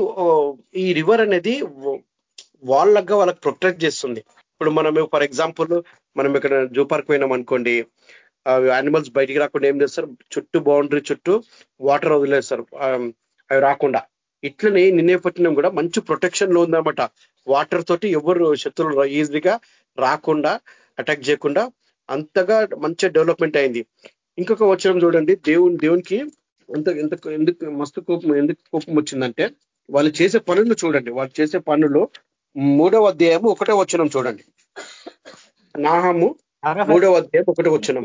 ఈ river అనేది వాళ్ళగా వాళ్ళకి protect చేస్తుంది. ఇప్పుడు మనం ఫర్ ఎగ్జాంపుల్ మనం ఇక్కడ జూ పార్క్ పోయినాం అనుకోండి యానిమల్స్ బయటికి రాకుండా ఏం చేస్తారు? చుట్టూ బౌండరీ చుట్టూ వాటర్ వదిలేస్తారు. అవి రాకుండా. ఇట్లనే నిన్నేపట్నం కూడా మంచి ప్రొటెక్షన్లో ఉందన్నమాట. వాటర్ తోటి ఎవరు శత్రువులు ఈజీగా రాకుండా అటాక్ చేయకుండా అంతగా మంచి డెవలప్మెంట్ అయింది. ఇంకొక వచ్చరం చూడండి. దేవుని దేవునికి ఎంత ఎంత ఎందుకు మస్తు కోపం ఎందుకు కోపం వచ్చిందంటే వాళ్ళు చేసే పనులు చూడండి. వాళ్ళు చేసే పనులు మూడవ అధ్యాయము ఒకటే వచ్చినం చూడండి. నాహము మూడవ అధ్యాయం ఒకటే వచ్చినం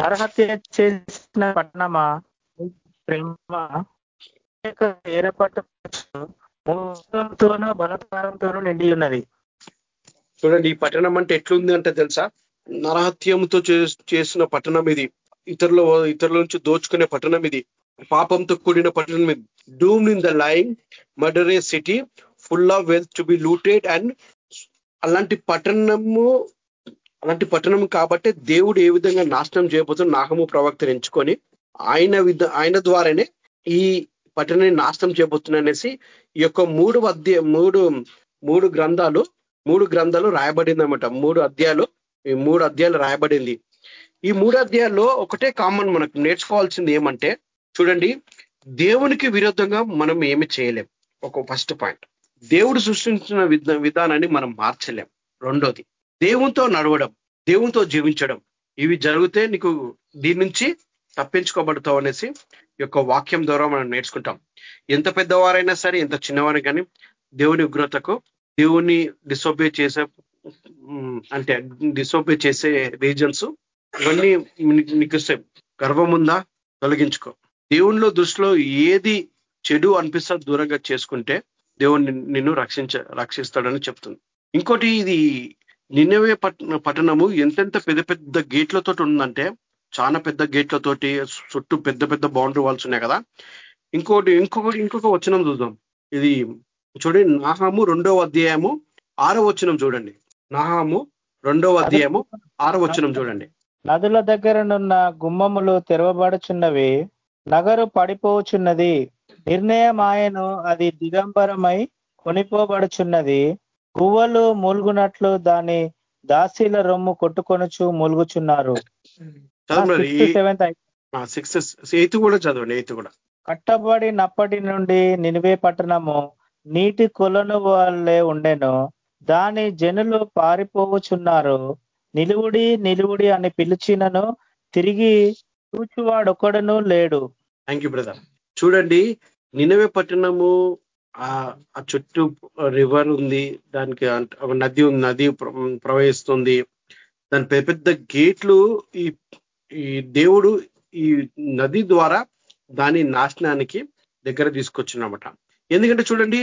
నరహత్య చేసిన పట్టణమా? ప్రేమ బలత్కారంతోనూ నిండి ఉన్నది. చూడండి ఈ పట్టణం అంటే ఎట్లుంది అంటే తెలుసా? నరహత్యంతో చేసిన పట్టణం ఇది. ఇతరుల ఇతరుల నుంచి దోచుకునే పట్టణం ఇది. పాపంతో కూడిన పట్టణం ఇది. Doom in the line murderer city full of wealth to be looted and అలాంటి పట్టణము అలాంటి పట్టణం కాబట్టి దేవుడు ఏ విధంగా నాశనం చేయబోతున్న నాగము ప్రవక్తను ఎంచుకొని ఆయన విధ ఆయన ద్వారానే ఈ పట్టణాన్ని నాశనం చేయబోతున్నా అనేసి ఈ యొక్క మూడు అధ్యాయ మూడు మూడు గ్రంథాలు మూడు గ్రంథాలు రాయబడింది అనమాట మూడు అధ్యాయాలు ఈ మూడు అధ్యాయాలు రాయబడింది. ఈ మూడు అధ్యాయాల్లో ఒకటే కామన్ మనకు నేర్చుకోవాల్సింది ఏమంటే చూడండి దేవునికి విరుద్ధంగా మనం ఏమి చేయలేం. ఒక ఫస్ట్ పాయింట్. దేవుడు సృష్టించిన విధానాన్ని మనం మార్చలేం. రెండోది దేవునితో నడవడం దేవునితో జీవించడం. ఇవి జరిగితే నీకు దీని నుంచి తప్పించుకోబడతావు అనేసి యొక్క వాక్యం ద్వారా మనం నేర్చుకుంటాం. ఎంత పెద్దవారైనా సరే ఎంత చిన్నవారు కానీ దేవుని ఉగ్రతకు దేవుని డిసోబే చేసే అంటే డిసోబే చేసే రీజన్స్ ఇవన్నీ నీకు గర్వం ఉందా? తొలగించుకో. దేవునిలో దృష్టిలో ఏది చెడు అనిపిస్తా దూరంగా చేసుకుంటే దేవుడు నిన్ను రక్షించ రక్షిస్తాడని చెప్తుంది. ఇంకోటి ఇది నిన్నవే పట్టణము ఎంతెంత పెద్ద పెద్ద గేట్లతో ఉందంటే చాలా పెద్ద గేట్లతోటి చుట్టూ పెద్ద పెద్ద బౌండరీ వాల్స్ ఉన్నాయి కదా. ఇంకోటి ఇంకొకటి ఇంకొక వచనం చూద్దాం. ఇది చూడండి నాహాము రెండవ అధ్యాయము ఆరో వచనం చూడండి. నాహాము రెండవ అధ్యాయము ఆరో వచనం చూడండి. నదుల దగ్గరనున్న గుమ్మములు తెరవబడుచున్నవి నగరు పడిపోచున్నది. నిర్ణయం ఆయను అది దిగంబరమై కొనిపోబడుచున్నది. గువ్వలు మూలుగునట్లు దాని దాసీల రొమ్ము కొట్టుకొనుచు మూలుగుచున్నారు. సిక్స్త్ ఎయిత్ కూడా చదవండి ఎయిత్ కూడా. కట్టబడినప్పటి నుండి నినివే పట్టణము నీటి కొలను వాళ్ళే ఉండెను. దాని జనులు పారిపోవచున్నారు. నిలువుడి నిలువుడి అని పిలిచినను తిరిగి చూచువాడొక్కడను లేడు. థ్యాంక్ యూ బ్రదర్ చూడండి నినవే పట్టణము ఆ చుట్టూ రివర్ ఉంది దానికి ఒక నది ఉంది నది ప్రవహిస్తుంది. దాని పెద్ద పెద్ద గేట్లు ఈ ఈ దేవుడు ఈ నది ద్వారా దాని నాశనానికి దగ్గర తీసుకొచ్చినమాట. ఎందుకంటే చూడండి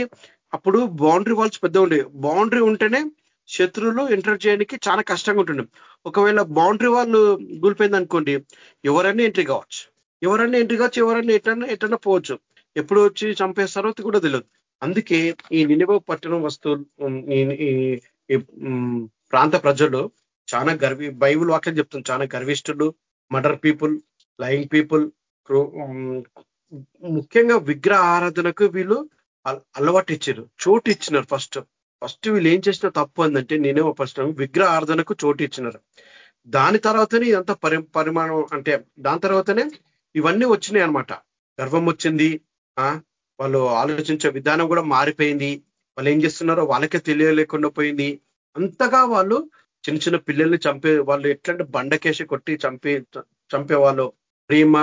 అప్పుడు బౌండరీ వాల్స్ పెద్ద ఉండే. బౌండరీ ఉంటేనే శత్రువులు ఎంటర్ చేయడానికి చాలా కష్టంగా ఉంటుండే ఒకవేళ బౌండరీ వాళ్ళు కూలిపోయింది అనుకోండి ఎవరైనా ఎంట్రీ కావచ్చు. ఎవరన్నా ఎంట్రీ కావచ్చు ఎవరన్నా ఎటన్నా ఎటన్నా పోవచ్చు. ఎప్పుడు వచ్చి చంపేస్తారో కూడా తెలియదు అందుకే ఈ నినివ పట్టణం వస్తువులు ఈ ప్రాంత ప్రజలు చాలా గర్వి బైబుల్ వాక్యం చెప్తుంది చాలా గర్విష్ఠులు మర్డర్ పీపుల్ లయింగ్ పీపుల్ ముఖ్యంగా విగ్రహ ఆరాధనకు వీళ్ళు అలవాటు ఇచ్చారు. చోటు ఇచ్చినారు ఫస్ట్. ఫస్ట్ వీళ్ళు ఏం చేసిన తప్పు అందంటే నేనే ఫస్ట్ విగ్రహ ఆరాధనకు చోటు ఇచ్చినారు. దాని తర్వాతనే ఇదంతా పరి పరిమాణం అంటే దాని తర్వాతనే ఇవన్నీ వచ్చినాయి అనమాట గర్వం వచ్చింది ఆ వాళ్ళు ఆలోచించే విధానం కూడా మారిపోయింది. వాళ్ళు ఏం చేస్తున్నారో వాళ్ళకే తెలియలేకుండా పోయింది. అంతగా వాళ్ళు చిన్న చిన్న పిల్లల్ని చంపే వాళ్ళు ఎట్లాంటి బండకేసి కొట్టి చంపే చంపేవాళ్ళు. ప్రేమ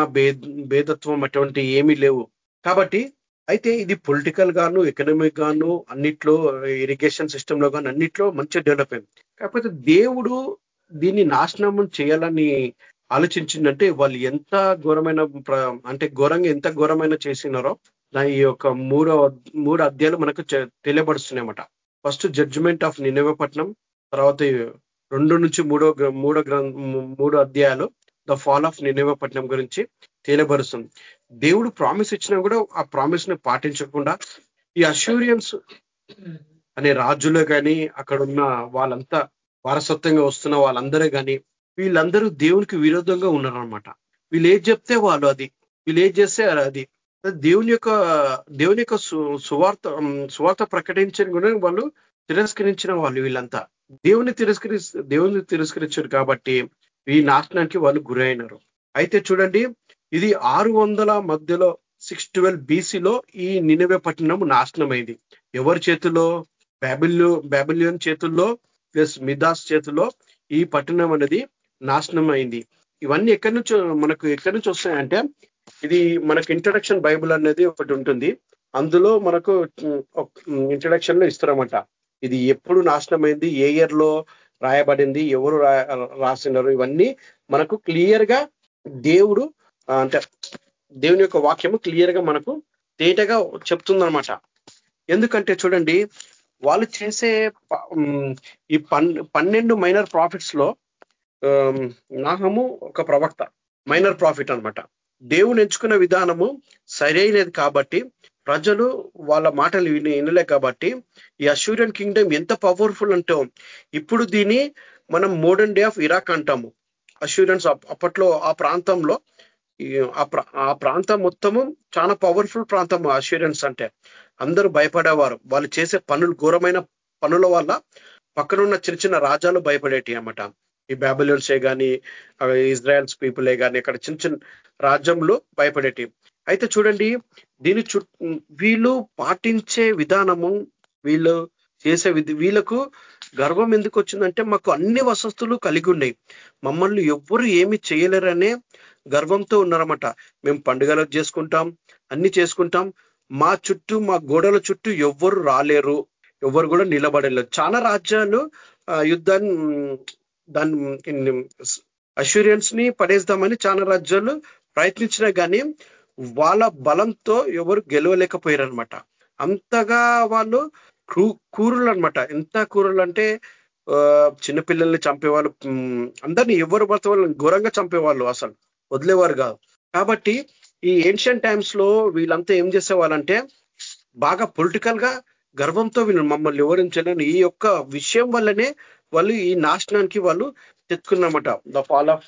భేదత్వం అటువంటి ఏమీ లేవు. కాబట్టి అయితే ఇది పొలిటికల్ గాను ఎకనామిక్ గాను అన్నిట్లో ఇరిగేషన్ సిస్టమ్లో గాను అన్నిట్లో మంచిగా డెవలప్ అయింది. కాకపోతే దేవుడు దీన్ని నాశనం చేయాలని ఆలోచించిందంటే వాళ్ళు ఎంత ఘోరమైన అంటే ఘోరంగా ఎంత ఘోరమైన చేసినారో ఈ యొక్క మూడో మూడు అధ్యాయులు మనకు తెలియబడుతున్నాయన్నమాట ఫస్ట్ జడ్జిమెంట్ ఆఫ్ నినవపట్నం తర్వాత రెండు నుంచి మూడో మూడో మూడో అధ్యాయాలు ద ఫాల్ ఆఫ్ నినవపట్నం గురించి తెలియబరుస్తుంది దేవుడు ప్రామిస్ ఇచ్చినా కూడా ఆ ప్రామిస్ని పాటించకుండా ఈ అష్యూరియన్స్ అనే రాజులు కానీ అక్కడ ఉన్న వాళ్ళంతా వారసత్వంగా వస్తున్న వాళ్ళందరూ కానీ వీళ్ళందరూ దేవునికి విరోధంగా ఉన్నారనమాట వీళ్ళు ఏది చెప్తే వాళ్ళు అది. వీళ్ళు ఏది చేస్తే అది దేవుని యొక్క దేవుని యొక్క సువార్త సువార్త ప్రకటించని కూడా వాళ్ళు తిరస్కరించిన వాళ్ళు వీళ్ళంతా. దేవుని తిరస్కరి దేవుని తిరస్కరించారు కాబట్టి ఈ నాశనానికి వాళ్ళు గురైనారు. అయితే చూడండి ఇది ఆరు వందల మధ్యలో సిక్స్ ట్వెల్వ్ బీసీలో ఈ నినవే పట్టణం నాశనమైంది. ఎవరి చేతిలో? బ్యాబిల్యూ బ్యాబిలియన్ చేతుల్లో ప్లస్ మిదాస్ చేతుల్లో ఈ పట్టణం అనేది నాశనం అయింది. ఇవన్నీ ఎక్కడి నుంచి మనకు ఎక్కడి నుంచి వస్తాయంటే ఇది మనకు ఇంట్రడక్షన్ బైబుల్ అనేది ఒకటి ఉంటుంది. అందులో మనకు ఇంట్రడక్షన్లో ఇస్తారన్నమాట. ఇది ఎప్పుడు నాశనమైంది ఏ ఇయర్లో రాయబడింది ఎవరు రాసినారు ఇవన్నీ మనకు క్లియర్గా దేవుడు అంటే దేవుని యొక్క వాక్యము క్లియర్గా మనకు తేటగా చెప్తుందనమాట ఎందుకంటే చూడండి వాళ్ళు చేసే ఈ పన్నెండు మైనర్ ప్రాఫిట్స్లో నాహము ఒక ప్రవక్త మైనర్ ప్రాఫిట్ అనమాట దేవుని ఎంచుకున్న విధానము సరైనది కాబట్టి ప్రజలు వాళ్ళ మాటలు విని వినలే కాబట్టి ఈ అష్యూరియన్ కింగ్డమ్ ఎంత పవర్ఫుల్ అంటాం ఇప్పుడు దీన్ని మనం మోడర్న్ డే ఆఫ్ ఇరాక్ అంటాము. అష్యూరెన్స్ అప్పట్లో ఆ ప్రాంతంలో ఆ ప్రాంతం మొత్తము చాలా పవర్ఫుల్ ప్రాంతం అష్యూరెన్స్ అంటే. అందరూ భయపడేవారు. వాళ్ళు చేసే పనులు ఘోరమైన పనుల వల్ల పక్కనున్న చిన్న చిన్న రాజాలు భయపడేటి అనమాట ఈ బ్యాబిలియన్సే కానీ ఇజ్రాయల్స్ పీపులే కానీ అక్కడ చిన్న చిన్న రాజ్యంలో భయపడేటి అయితే చూడండి దీని చు వీళ్ళు పాటించే విధానము వీళ్ళు చేసే వీళ్ళకు గర్వం ఎందుకు వచ్చిందంటే మాకు అన్ని వసతులు కలిగి ఉన్నాయి. మమ్మల్ని ఎవ్వరు ఏమి చేయలేరనే గర్వంతో ఉన్నారన్నమాట. మేము పండుగలు చేసుకుంటాం అన్ని చేసుకుంటాం. మా చుట్టూ మా గోడల చుట్టూ ఎవ్వరు రాలేరు ఎవరు కూడా నిలబడలేరు. చాలా రాజ్యాలు యుద్ధాన్ని దాన్ని అష్యూరియన్స్ని పడేద్దామని చాలా రాజ్యాలు ప్రయత్నించినా కానీ వాళ్ళ బలంతో ఎవరు గెలవలేకపోయారు అనమాట అంతగా వాళ్ళు కూరులు అనమాట ఎంత కూరలు అంటే చిన్నపిల్లల్ని చంపేవాళ్ళు అందరినీ ఎవరు పడితే వాళ్ళని ఘోరంగా చంపేవాళ్ళు అసలు. వదిలేవారు కాదు. కాబట్టి ఈ ఏన్షియన్ టైమ్స్లో వీళ్ళంతా ఏం చేసేవాళ్ళంటే బాగా పొలిటికల్గా గర్వంతో వీళ్ళు మమ్మల్ని వివరించలేని ఈ యొక్క విషయం వల్లనే వాళ్ళు ఈ నాశనానికి వాళ్ళు తెచ్చుకున్నమాట ద ఫాల్ ఆఫ్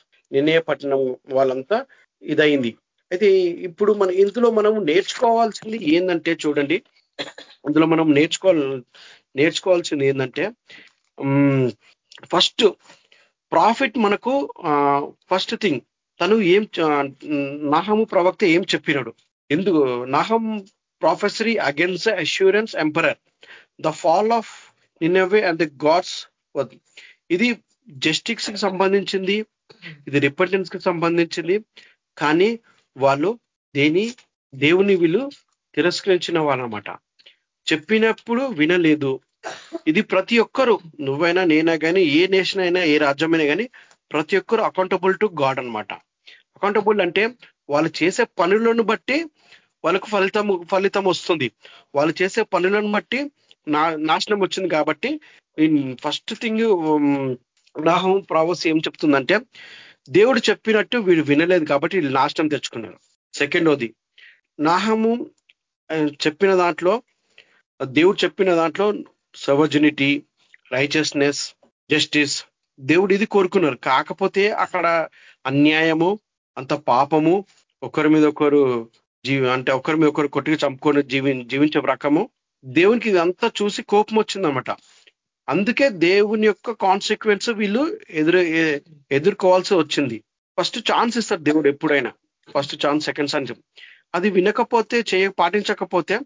పట్టణం వాళ్ళంతా ఇదయింది. అయితే ఇప్పుడు మన ఇందులో మనం నేర్చుకోవాల్సింది ఏంటంటే చూడండి. అందులో మనం నేర్చుకోవాలి నేర్చుకోవాల్సింది ఏంటంటే ఫస్ట్ ప్రాఫిట్ మనకు ఫస్ట్ థింగ్ తను ఏం నాహము ప్రవక్త ఏం చెప్పినాడు? ఎందుకు? Nahum prophecy against Assyrians emperor. The fall of Nineveh and the God's ఇది జస్టిక్స్కి సంబంధించింది ఇది రిపర్టెన్స్కి సంబంధించింది కానీ వాళ్ళు దేని దేవుని వీళ్ళు తిరస్కరించిన వాళ్ళనమాట. చెప్పినప్పుడు వినలేదు. ఇది ప్రతి ఒక్కరు నువ్వైనా నేనా కానీ ఏ నేషన్ అయినా ఏ రాజ్యమైనా కానీ ప్రతి ఒక్కరు అకౌంటబుల్ టు గాడ్ అనమాట అకౌంటబుల్ అంటే వాళ్ళు చేసే పనులను బట్టి వాళ్ళకు ఫలితం ఫలితం వస్తుంది. వాళ్ళు చేసే పనులను బట్టి నాశనం వచ్చింది కాబట్టి ఫస్ట్ థింగ్ నాహం ప్రావస్ ఏం చెప్తుందంటే దేవుడు చెప్పినట్టు వీడు వినలేదు కాబట్టి వీళ్ళు నాశనం తెచ్చుకున్నారు. సెకండోది నాహము చెప్పిన దాంట్లో దేవుడు చెప్పిన దాంట్లో సవర్జినిటీ రైచియస్నెస్ జస్టిస్ దేవుడు ఇది కోరుకున్నారు. కాకపోతే అక్కడ అన్యాయము అంత పాపము ఒకరి మీద ఒకరు జీవి అంటే ఒకరి మీద ఒకరు కొట్టుకు చంపుకొని జీవి జీవించే రకము దేవునికి ఇదంతా చూసి కోపం వచ్చిందనమాట. అందుకే దేవుని యొక్క కాన్సిక్వెన్స్ వీళ్ళు ఎదురు ఎదుర్కోవాల్సి వచ్చింది. ఫస్ట్ ఛాన్స్ ఇస్తారు దేవుడు ఎప్పుడైనా. ఫస్ట్ ఛాన్స్ సెకండ్ ఛాన్స్ అది వినకపోతే చేయ పాటించకపోతే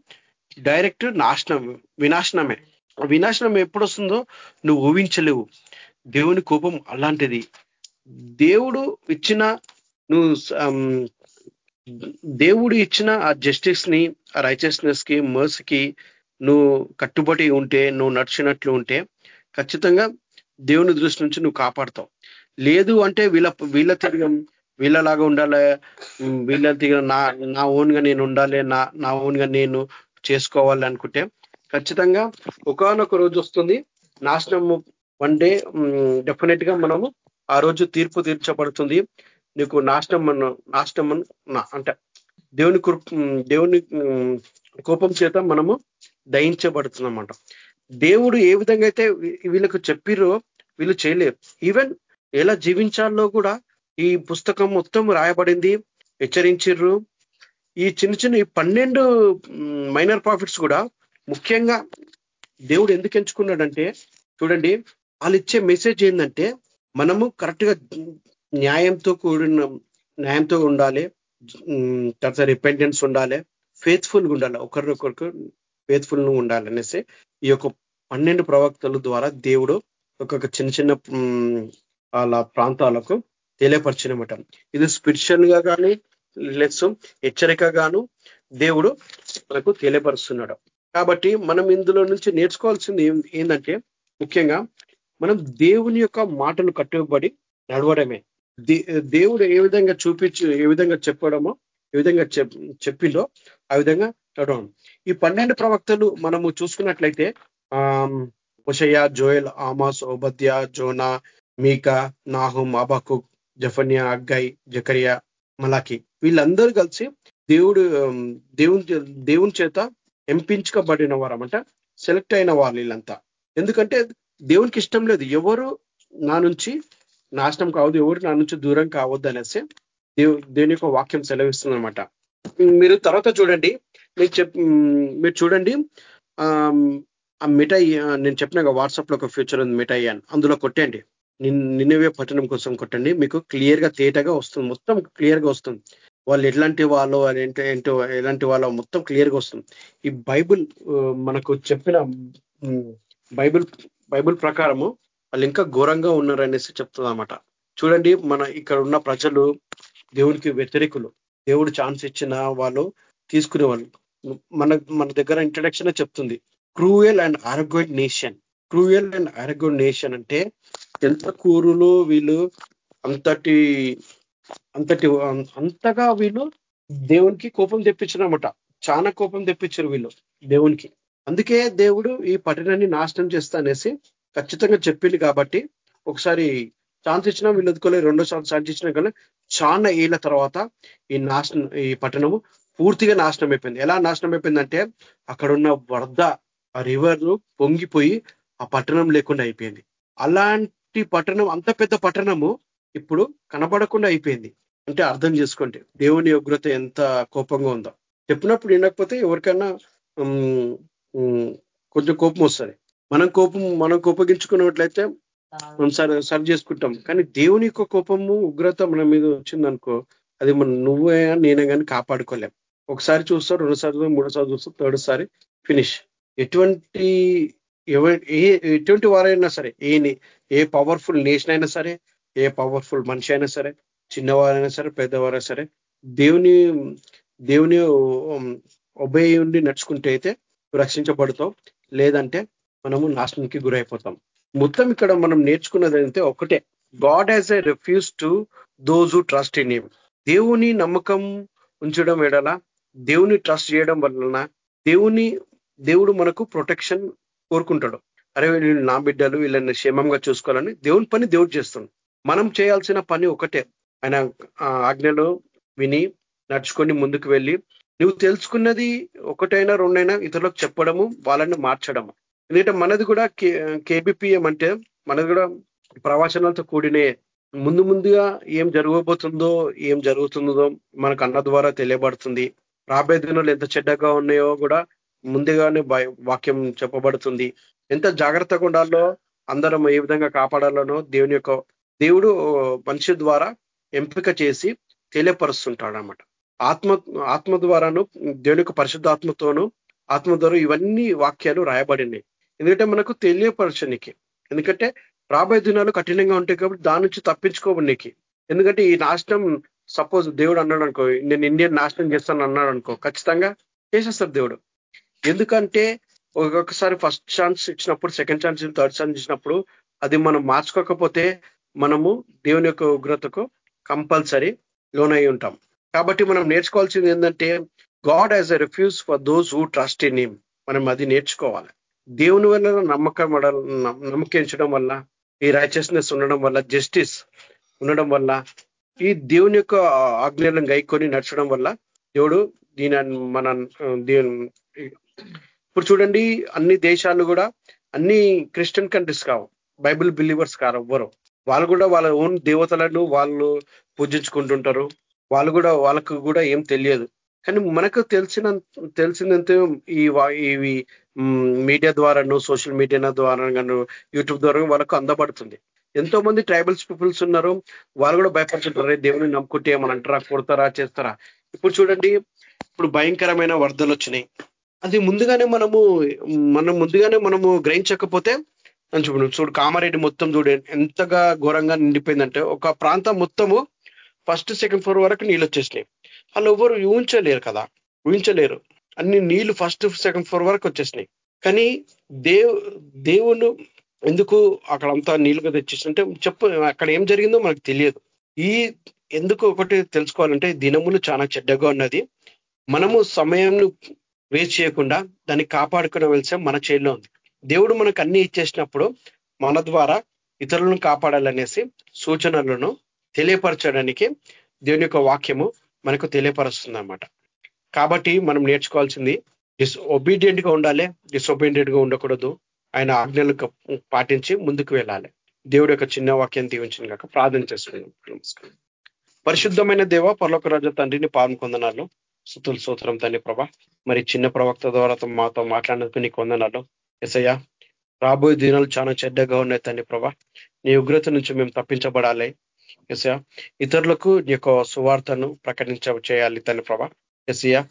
డైరెక్ట్ నాశనం వినాశనమే. వినాశనం ఎప్పుడు వస్తుందో నువ్వు ఊహించలేవు. దేవుని కోపం అలాంటిది. దేవుడు ఇచ్చిన నువ్వు దేవుడు ఇచ్చిన ఆ జస్టిస్ని ఆ రైచస్నెస్కి మర్స్కి నువ్వు కట్టుబడి ఉంటే నువ్వు నడిచినట్లు ఉంటే ఖచ్చితంగా దేవుని దృష్టి నుంచి నువ్వు కాపాడతావు. లేదు అంటే వీళ్ళ వీళ్ళ తిరగం వీళ్ళలాగా ఉండాలి. వీళ్ళ తిరిగి నా నా ఓన్గా నేను ఉండాలి నా నా ఓన్గా నేను చేసుకోవాలి అనుకుంటే ఖచ్చితంగా ఒకనొక రోజు వస్తుంది. నాశనం వన్ డే డెఫినెట్గా మనము ఆ రోజు తీర్పు తీర్చబడుతుంది. నీకు నాశనం నాశనం అంటే దేవుని దేవుని కోపం చేత మనము దయించబడుతుందన్నమాట. దేవుడు ఏ విధంగా అయితే వీళ్ళకు చెప్పిరో వీళ్ళు చేయలేరు ఈవెన్ ఎలా జీవించాలో కూడా ఈ పుస్తకం మొత్తం రాయబడింది హెచ్చరించిర్రు. ఈ చిన్న చిన్న ఈ పన్నెండు మైనర్ ప్రాఫిట్స్ కూడా ముఖ్యంగా దేవుడు ఎందుకు ఎంచుకున్నాడంటే చూడండి వాళ్ళు ఇచ్చే మెసేజ్ ఏంటంటే మనము కరెక్ట్గా న్యాయంతో కూడిన న్యాయంతో ఉండాలి తర్వాత రిపెండెన్స్ ఉండాలి ఫేత్ఫుల్గా ఉండాలి ఒకరినొకరికి ఫేత్ఫుల్ నువ్వు ఉండాలనేసి ఈ యొక్క పన్నెండు ప్రవక్తల ద్వారా దేవుడు ఒక్కొక్క చిన్న చిన్న వాళ్ళ ప్రాంతాలకు తెలియపరిచినమాట. ఇది స్పిరిచువల్గా కానీ లెస్ హెచ్చరిక గాను దేవుడు మనకు తెలియపరుస్తున్నాడు. కాబట్టి మనం ఇందులో నుంచి నేర్చుకోవాల్సింది ఏంటంటే ముఖ్యంగా మనం దేవుని యొక్క మాటలు కట్టుబడి నడవడమే. దేవుడు ఏ విధంగా చూపించి ఏ విధంగా చెప్పడమో ఏ విధంగా చెప్పిందో ఆ విధంగా నడవడం ఈ పన్నెండు ప్రవక్తలు మనము చూసుకున్నట్లయితే ఆ ఉషయ జోయల్ ఆమాస్ ఓబద్య జోనా మీకా నాహుం అబాకు జఫన్యా అగ్గై జకరియా మలాకి వీళ్ళందరూ కలిసి దేవుడు దేవుని దేవుని చేత ఎంపించబడిన వారమంట సెలెక్ట్ అయిన వాళ్ళు వీళ్ళంతా. ఎందుకంటే దేవునికి ఇష్టం లేదు. ఎవరు నా నుంచి నాశనం కావద్దు ఎవరు నా నుంచి దూరం కావద్దు అనేసి దేవు దేవుని యొక్క వాక్యం సెలవిస్తుందనమాట మీరు తర్వాత చూడండి. మీరు చెప్ మీరు చూడండి. ఆ మిఠాయి నేను చెప్పిన వాట్సాప్లో ఒక ఫ్యూచర్ ఉంది మిఠాయి అని. అందులో కొట్టండి నిన్నవే పట్టణం కోసం కొట్టండి. మీకు క్లియర్గా తేటగా వస్తుంది. మొత్తం క్లియర్గా వస్తుంది. వాళ్ళు ఎట్లాంటి వాళ్ళు ఏంటో ఏంటో ఎలాంటి వాళ్ళో మొత్తం క్లియర్గా వస్తుంది. ఈ బైబుల్ మనకు చెప్పిన బైబుల్ బైబుల్ ప్రకారము వాళ్ళు ఇంకా ఘోరంగా ఉన్నారనేసి చెప్తుంది అనమాట చూడండి మన ఇక్కడ ఉన్న ప్రజలు దేవునికి వ్యతిరేకులు. దేవుడు ఛాన్స్ ఇచ్చిన వాళ్ళు తీసుకునే వాళ్ళు మన మన దగ్గర ఇంట్రడక్షన్ చెప్తుంది. Cruel and arrogant nation cruel and arrogant nation అంటే ఎంత కూరులు వీళ్ళు అంతటి అంతటి అంతగా వీళ్ళు దేవునికి కోపం తెప్పించినమాట. చాలా కోపం తెప్పించారు వీళ్ళు దేవునికి. అందుకే దేవుడు ఈ పట్టణాన్ని నాశనం చేస్తా అనేసి ఖచ్చితంగా చెప్పింది కాబట్టి ఒకసారి ఛాన్స్ ఇచ్చినా వీళ్ళు వదుకోలేదు రెండో సార్లు ఛాన్స్ ఇచ్చినా కానీ చాలా ఏళ్ళ తర్వాత ఈ నాశనం ఈ పట్టణము పూర్తిగా నాశనం అయిపోయింది. ఎలా నాశనం అయిపోయిందంటే అక్కడున్న వరద ఆ రివర్ పొంగిపోయి ఆ పట్టణం లేకుండా అయిపోయింది. అలాంటి పట్టణం అంత పెద్ద పట్టణము ఇప్పుడు కనబడకుండా అయిపోయింది. అంటే అర్థం చేసుకోండి దేవుని ఉగ్రత ఎంత కోపంగా ఉందో. చెప్పినప్పుడు వినకపోతే ఎవరికైనా కొంచెం కోపం వస్తుంది. మనం కోపం మనం కోపగించుకున్నట్లయితే మనం సరి చేసుకుంటాం. కానీ దేవుని యొక్క కోపము ఉగ్రత మన మీద వచ్చిందనుకో అది మనం నువ్వే నేనే కానీ కాపాడుకోలేం. ఒకసారి చూస్తాం రెండోసారి మూడోసారి చూస్తాం థర్డ్ సారి ఫినిష్. ఎటువంటి ఎటువంటి వారైనా సరే ఏ ఏ పవర్ఫుల్ నేషన్ అయినా సరే ఏ పవర్ఫుల్ మనిషి అయినా సరే చిన్నవారైనా సరే పెద్దవారైనా సరే దేవుని దేవుని ఒబే ఉండి నడుచుకుంటే అయితే రక్షించబడతాం. లేదంటే మనము నాశనానికి గురైపోతాం. మొత్తం ఇక్కడ మనం నేర్చుకున్నది అయితే ఒకటే. God has a refuge to those who trust in him దేవుని నమ్మకం ఉంచడం ఎడల దేవుని ట్రస్ట్ చేయడం వలన దేవుని దేవుడు మనకు ప్రొటెక్షన్ కోరుకుంటాడు. అరే వీళ్ళు నా బిడ్డలు వీళ్ళని క్షేమంగా చూసుకోవాలని దేవుని పని దేవుడు చేస్తుంది మనం చేయాల్సిన పని ఒకటే. ఆయన ఆజ్ఞలో విని నడుచుకొని ముందుకు వెళ్ళి నువ్వు తెలుసుకున్నది ఒకటైనా రెండైనా ఇతరులకు చెప్పడము వాళ్ళని మార్చడము. ఎందుకంటే మనది కూడా కేబిపిఎం అంటే మనది కూడా ప్రవచనాలతో కూడినే ముందు ముందుగా ఏం జరగబోతుందో ఏం జరుగుతుందో మనకు అన్న ద్వారా తెలియబడుతుంది. రాబోయే దినాలు ఎంత చెడ్డగా ఉన్నాయో కూడా ముందుగానే వాక్యం చెప్పబడుతుంది. ఎంత జాగ్రత్తగా ఉండాలో అందరం ఏ విధంగా కాపాడాలనో దేవుని యొక్క దేవుడు మనిషి ద్వారా ఎంపిక చేసి తెలియపరుస్తుంటాడు అనమాట ఆత్మ ఆత్మ ద్వారాను దేవుని యొక్క పరిశుద్ధాత్మతోను ఆత్మ ద్వారా ఇవన్నీ వాక్యాలు రాయబడినాయి. ఎందుకంటే మనకు తెలియపరచనికి. ఎందుకంటే రాబోయే దినాలు కఠినంగా ఉంటాయి కాబట్టి దాని నుంచి తప్పించుకోవడానికి ఎందుకంటే ఈ నాశనం సపోజ్ దేవుడు అన్నాడు అనుకో నేను ఇండియన్ నాశనం చేస్తాను అన్నాడు అనుకో ఖచ్చితంగా చేసేస్తారు దేవుడు. ఎందుకంటే ఒక్కొక్కసారి ఫస్ట్ ఛాన్స్ ఇచ్చినప్పుడు సెకండ్ ఛాన్స్ థర్డ్ ఛాన్స్ ఇచ్చినప్పుడు అది మనం మార్చుకోకపోతే మనము దేవుని యొక్క ఉగ్రతకు కంపల్సరీ లోనై ఉంటాం. కాబట్టి మనం నేర్చుకోవాల్సింది ఏంటంటే God as a refuge for those who trust in him. మనం అది నేర్చుకోవాలి. దేవుని వల్ల నమ్మకం నమ్మకించడం వల్ల ఈ రైచస్నెస్ ఉండడం వల్ల జస్టిస్ ఉండడం వల్ల ఈ దేవుని యొక్క ఆజ్ఞలను గైకొని నడచడం వల్ల దేవుడు దీని మన ఇప్పుడు చూడండి అన్ని దేశాలు కూడా అన్ని క్రిస్టియన్ కంట్రీస్ కావు బైబిల్ బిలీవర్స్ కారు ఎవ్వరు వాళ్ళు కూడా వాళ్ళ ఓన్ దేవతలను వాళ్ళు పూజించుకుంటుంటారు. వాళ్ళు కూడా వాళ్ళకు కూడా ఏం తెలియదు. కానీ మనకు తెలిసిన తెలిసినంత ఈ ఇవి మీడియా ద్వారాను సోషల్ మీడియా ద్వారా యూట్యూబ్ ద్వారా వాళ్ళకు అందబడుతుంది. ఎంతో మంది ట్రైబల్స్ పీపుల్స్ ఉన్నారు. వాళ్ళు కూడా భయపడుతుంటారు. దేవుని నమ్ముకుంటే ఏమని అంటారా? కొడతారా? చేస్తారా? ఇప్పుడు చూడండి ఇప్పుడు భయంకరమైన వరదలు వచ్చినాయి. అది ముందుగానే మనము మనం ముందుగానే మనము గ్రహించకపోతే చూడు చూడు కామారెడ్డి మొత్తం చూడు ఎంతగా ఘోరంగా నిండిపోయిందంటే ఒక ప్రాంతం మొత్తము ఫస్ట్ సెకండ్ ఫ్లోర్ వరకు నీళ్ళు వచ్చేసినాయి. వాళ్ళు ఎవరు ఊహించలేరు కదా. ఊహించలేరు. అన్ని నీళ్ళు ఫస్ట్ సెకండ్ ఫ్లోర్ వరకు వచ్చేసినాయి. కానీ దేవు దేవుడు ఎందుకు అక్కడ అంతా నీళ్ళుగా తెచ్చేసింటే చెప్పు అక్కడ ఏం జరిగిందో మనకు తెలియదు. ఈ ఎందుకు ఒకటి తెలుసుకోవాలంటే దినములు చాలా చెడ్డగా ఉన్నది. మనము సమయంను వేస్ట్ చేయకుండా దాన్ని కాపాడుకునే వెళ్తే మన చేతిలో ఉంది. దేవుడు మనకు అన్ని ఇచ్చేసినప్పుడు మన ద్వారా ఇతరులను కాపాడాలనేసి సూచనలను తెలియపరచడానికి దేవుని యొక్క వాక్యము మనకు తెలియపరుస్తుంది అనమాట కాబట్టి మనం నేర్చుకోవాల్సింది డిస్ ఒబీడియంట్గా ఉండాలి డిసొబీడియంట్గా ఉండకూడదు. ఆయన ఆజ్ఞలు పాటించి ముందుకు వెళ్ళాలి. దేవుడు యొక్క చిన్న వాక్యం దీవించిన కాక ప్రార్థన చేసుకున్నాం నమస్కారం. పరిశుద్ధమైన దేవ పర్లోక రాజు తండ్రిని పాల్గొందనాలు సుతుల సూత్రం తండ్రి ప్రభ. మరి చిన్న ప్రవక్త ద్వారా మాతో మాట్లాడినందుకు నీకు వందనాలు. ఎసయ్య రాబోయే దినాలు చాలా చెడ్డగా ఉన్నాయి తండ్రి ప్రభ. నీ ఉగ్రత నుంచి మేము తప్పించబడాలి. ఎస్యా ఇతరులకు నీ యొక్క సువార్తను ప్రకటించ చేయాలి తండ్రి ప్రభా. ఎసయ్య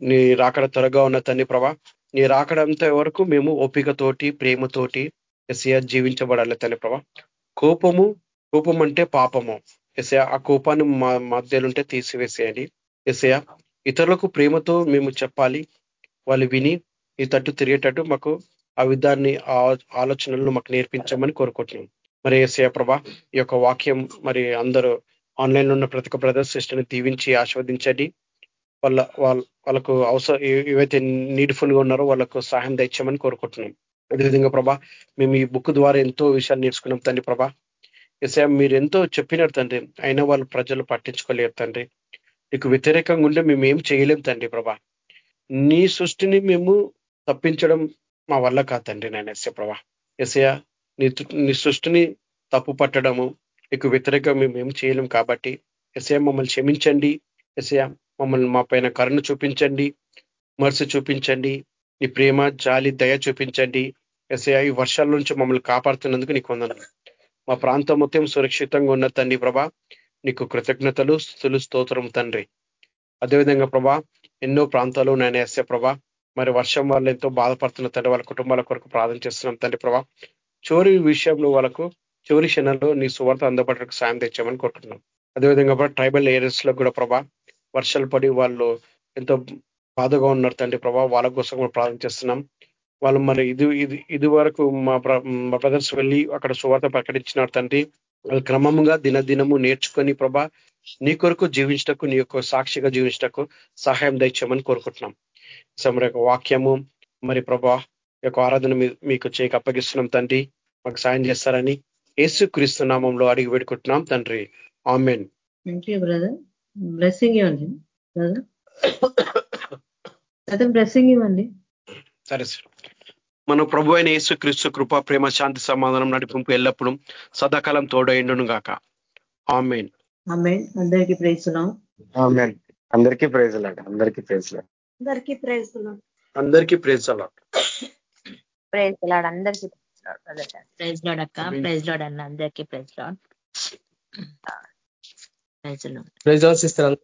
నీ రాకడ త్వరగా ఉన్న తండ్రి ప్రభా. నీ రాకడంత వరకు మేము ఓపికతోటి ప్రేమతోటి ఎస్యా జీవించబడాలి తండ్రి ప్రభా. కోపము కోపం అంటే పాపము. ఎస్యా ఆ కోపాన్ని మా మధ్యలుంటే తీసివేసేయండి. ఎసయ ఇతరులకు ప్రేమతో మేము చెప్పాలి. వాళ్ళు విని ఈ తట్టు తిరిగేటట్టు మాకు ఆ విధాన్ని ఆ ఆలోచనలను మాకు నేర్పించమని కోరుకుంటున్నాం. మరి ఏసయ ప్రభా ఈ యొక్క వాక్యం మరి అందరూ ఆన్లైన్లో ఉన్న ప్రతి ఒక్క బ్రదర్ సిస్టర్ని దీవించి ఆస్వాదించండి వాళ్ళ వాళ్ళ వాళ్ళకు అవసరం ఏవైతే నీడ్ఫుల్గా ఉన్నారో వాళ్ళకు సహాయం తెచ్చామని కోరుకుంటున్నాం. అదేవిధంగా ప్రభా మేము ఈ బుక్ ద్వారా ఎంతో విషయాలు నేర్చుకున్నాం తండ్రి ప్రభా. ఎస్ఐ మీరు ఎంతో చెప్పినారు తండ్రి అయినా వాళ్ళు ప్రజలు పట్టించుకోలేరు తండ్రి. నీకు వ్యతిరేకంగా ఉంటే మేము ఏం చేయలేం తండ్రి ప్రభా. నీ సృష్టిని మేము తప్పించడం మా వల్ల కాదండి నేను ఎస్ఏ ప్రభా. ఎస్ఐ నీ సృష్టిని తప్పు పట్టడము నీకు వ్యతిరేకంగా మేము ఏం చేయలేం కాబట్టి ఎస్ఐ మమ్మల్ని క్షమించండి. ఎస్ఐ మమ్మల్ని మా పైన కరుణ చూపించండి మర్సి చూపించండి నీ ప్రేమ జాలి దయ చూపించండి. ఎస్ఐ ఈ వర్షాల నుంచి మమ్మల్ని కాపాడుతున్నందుకు నీకు వందనాలు. మా ప్రాంతం మొత్తం సురక్షితంగా ఉన్న తండ్రి ప్రభా నీకు కృతజ్ఞతలు స్థులు స్తోత్రం తండ్రి. అదేవిధంగా ప్రభా ఎన్నో ప్రాంతాలు నేను ఎస్ఏ ప్రభా మరి వర్షం వల్ల ఎంతో బాధపడుతున్న తండ్రి వాళ్ళ కుటుంబాల కొరకు ప్రార్థన చేస్తున్నాం తండ్రి ప్రభా. చివరి విషయంలో వాళ్ళకు చివరి క్షణంలో నీ సువార్త అందుబాటుకు సాయం తెచ్చామని కోరుకుంటున్నాం. అదేవిధంగా ట్రైబల్ ఏరియాస్లో కూడా ప్రభా వర్షాలు పడి వాళ్ళు ఎంతో బాధగా ఉన్నారు తండ్రి ప్రభా వాళ్ళ కోసం కూడా ప్రార్థన చేస్తున్నాం. వాళ్ళు మరి ఇది ఇది ఇది వరకు మా మా బ్రదర్స్ వెళ్ళి అక్కడ సువార్త ప్రకటించినారు తండ్రి. వాళ్ళు క్రమంగా దినదినము నేర్చుకొని ప్రభా నీ కొరకు జీవించటకు నీ యొక్క సాక్షిగా జీవించటకు సహాయం దయచేయమని కోరుకుంటున్నాం. సమర యొక్క వాక్యము మరి ప్రభా యొక్క ఆరాధన మీకు చేయక అప్పగిస్తున్నాం తండ్రి. మాకు సాయం చేస్తారని యేసు క్రీస్తు నామంలో అడిగి పెడుకుంటున్నాం తండ్రి. Amen. Thank you brother blessing ఇవ్వండి బ్రదర్ అదే బ్లెస్సింగ్ ఇవ్వండి. సరే సార్ మన ప్రభు అయిన యేసు క్రీస్తు కృప ప్రేమ శాంతి సమాధానం నడిపింపు ఎల్లప్పుడూ సదాకాలం తోడైండును గాక. ఆమెన్. ఆమెన్. అందరికీ ప్రేస్తున్నాం ఆమెన్. అందరికీ ప్రైజ్ లాడ్ అందరికీ ప్రైజ్ లాడ్ అందరికీ ప్రైజ్ అందరికీ ప్రేజ్ అలా ప్రైజ్ లాడ్ అందరికీ ప్రైజ్ లాడ్ అక్క ప్రైజ్ లాడ్ అన్న అందరికీ praise Lord praise Lord praise sister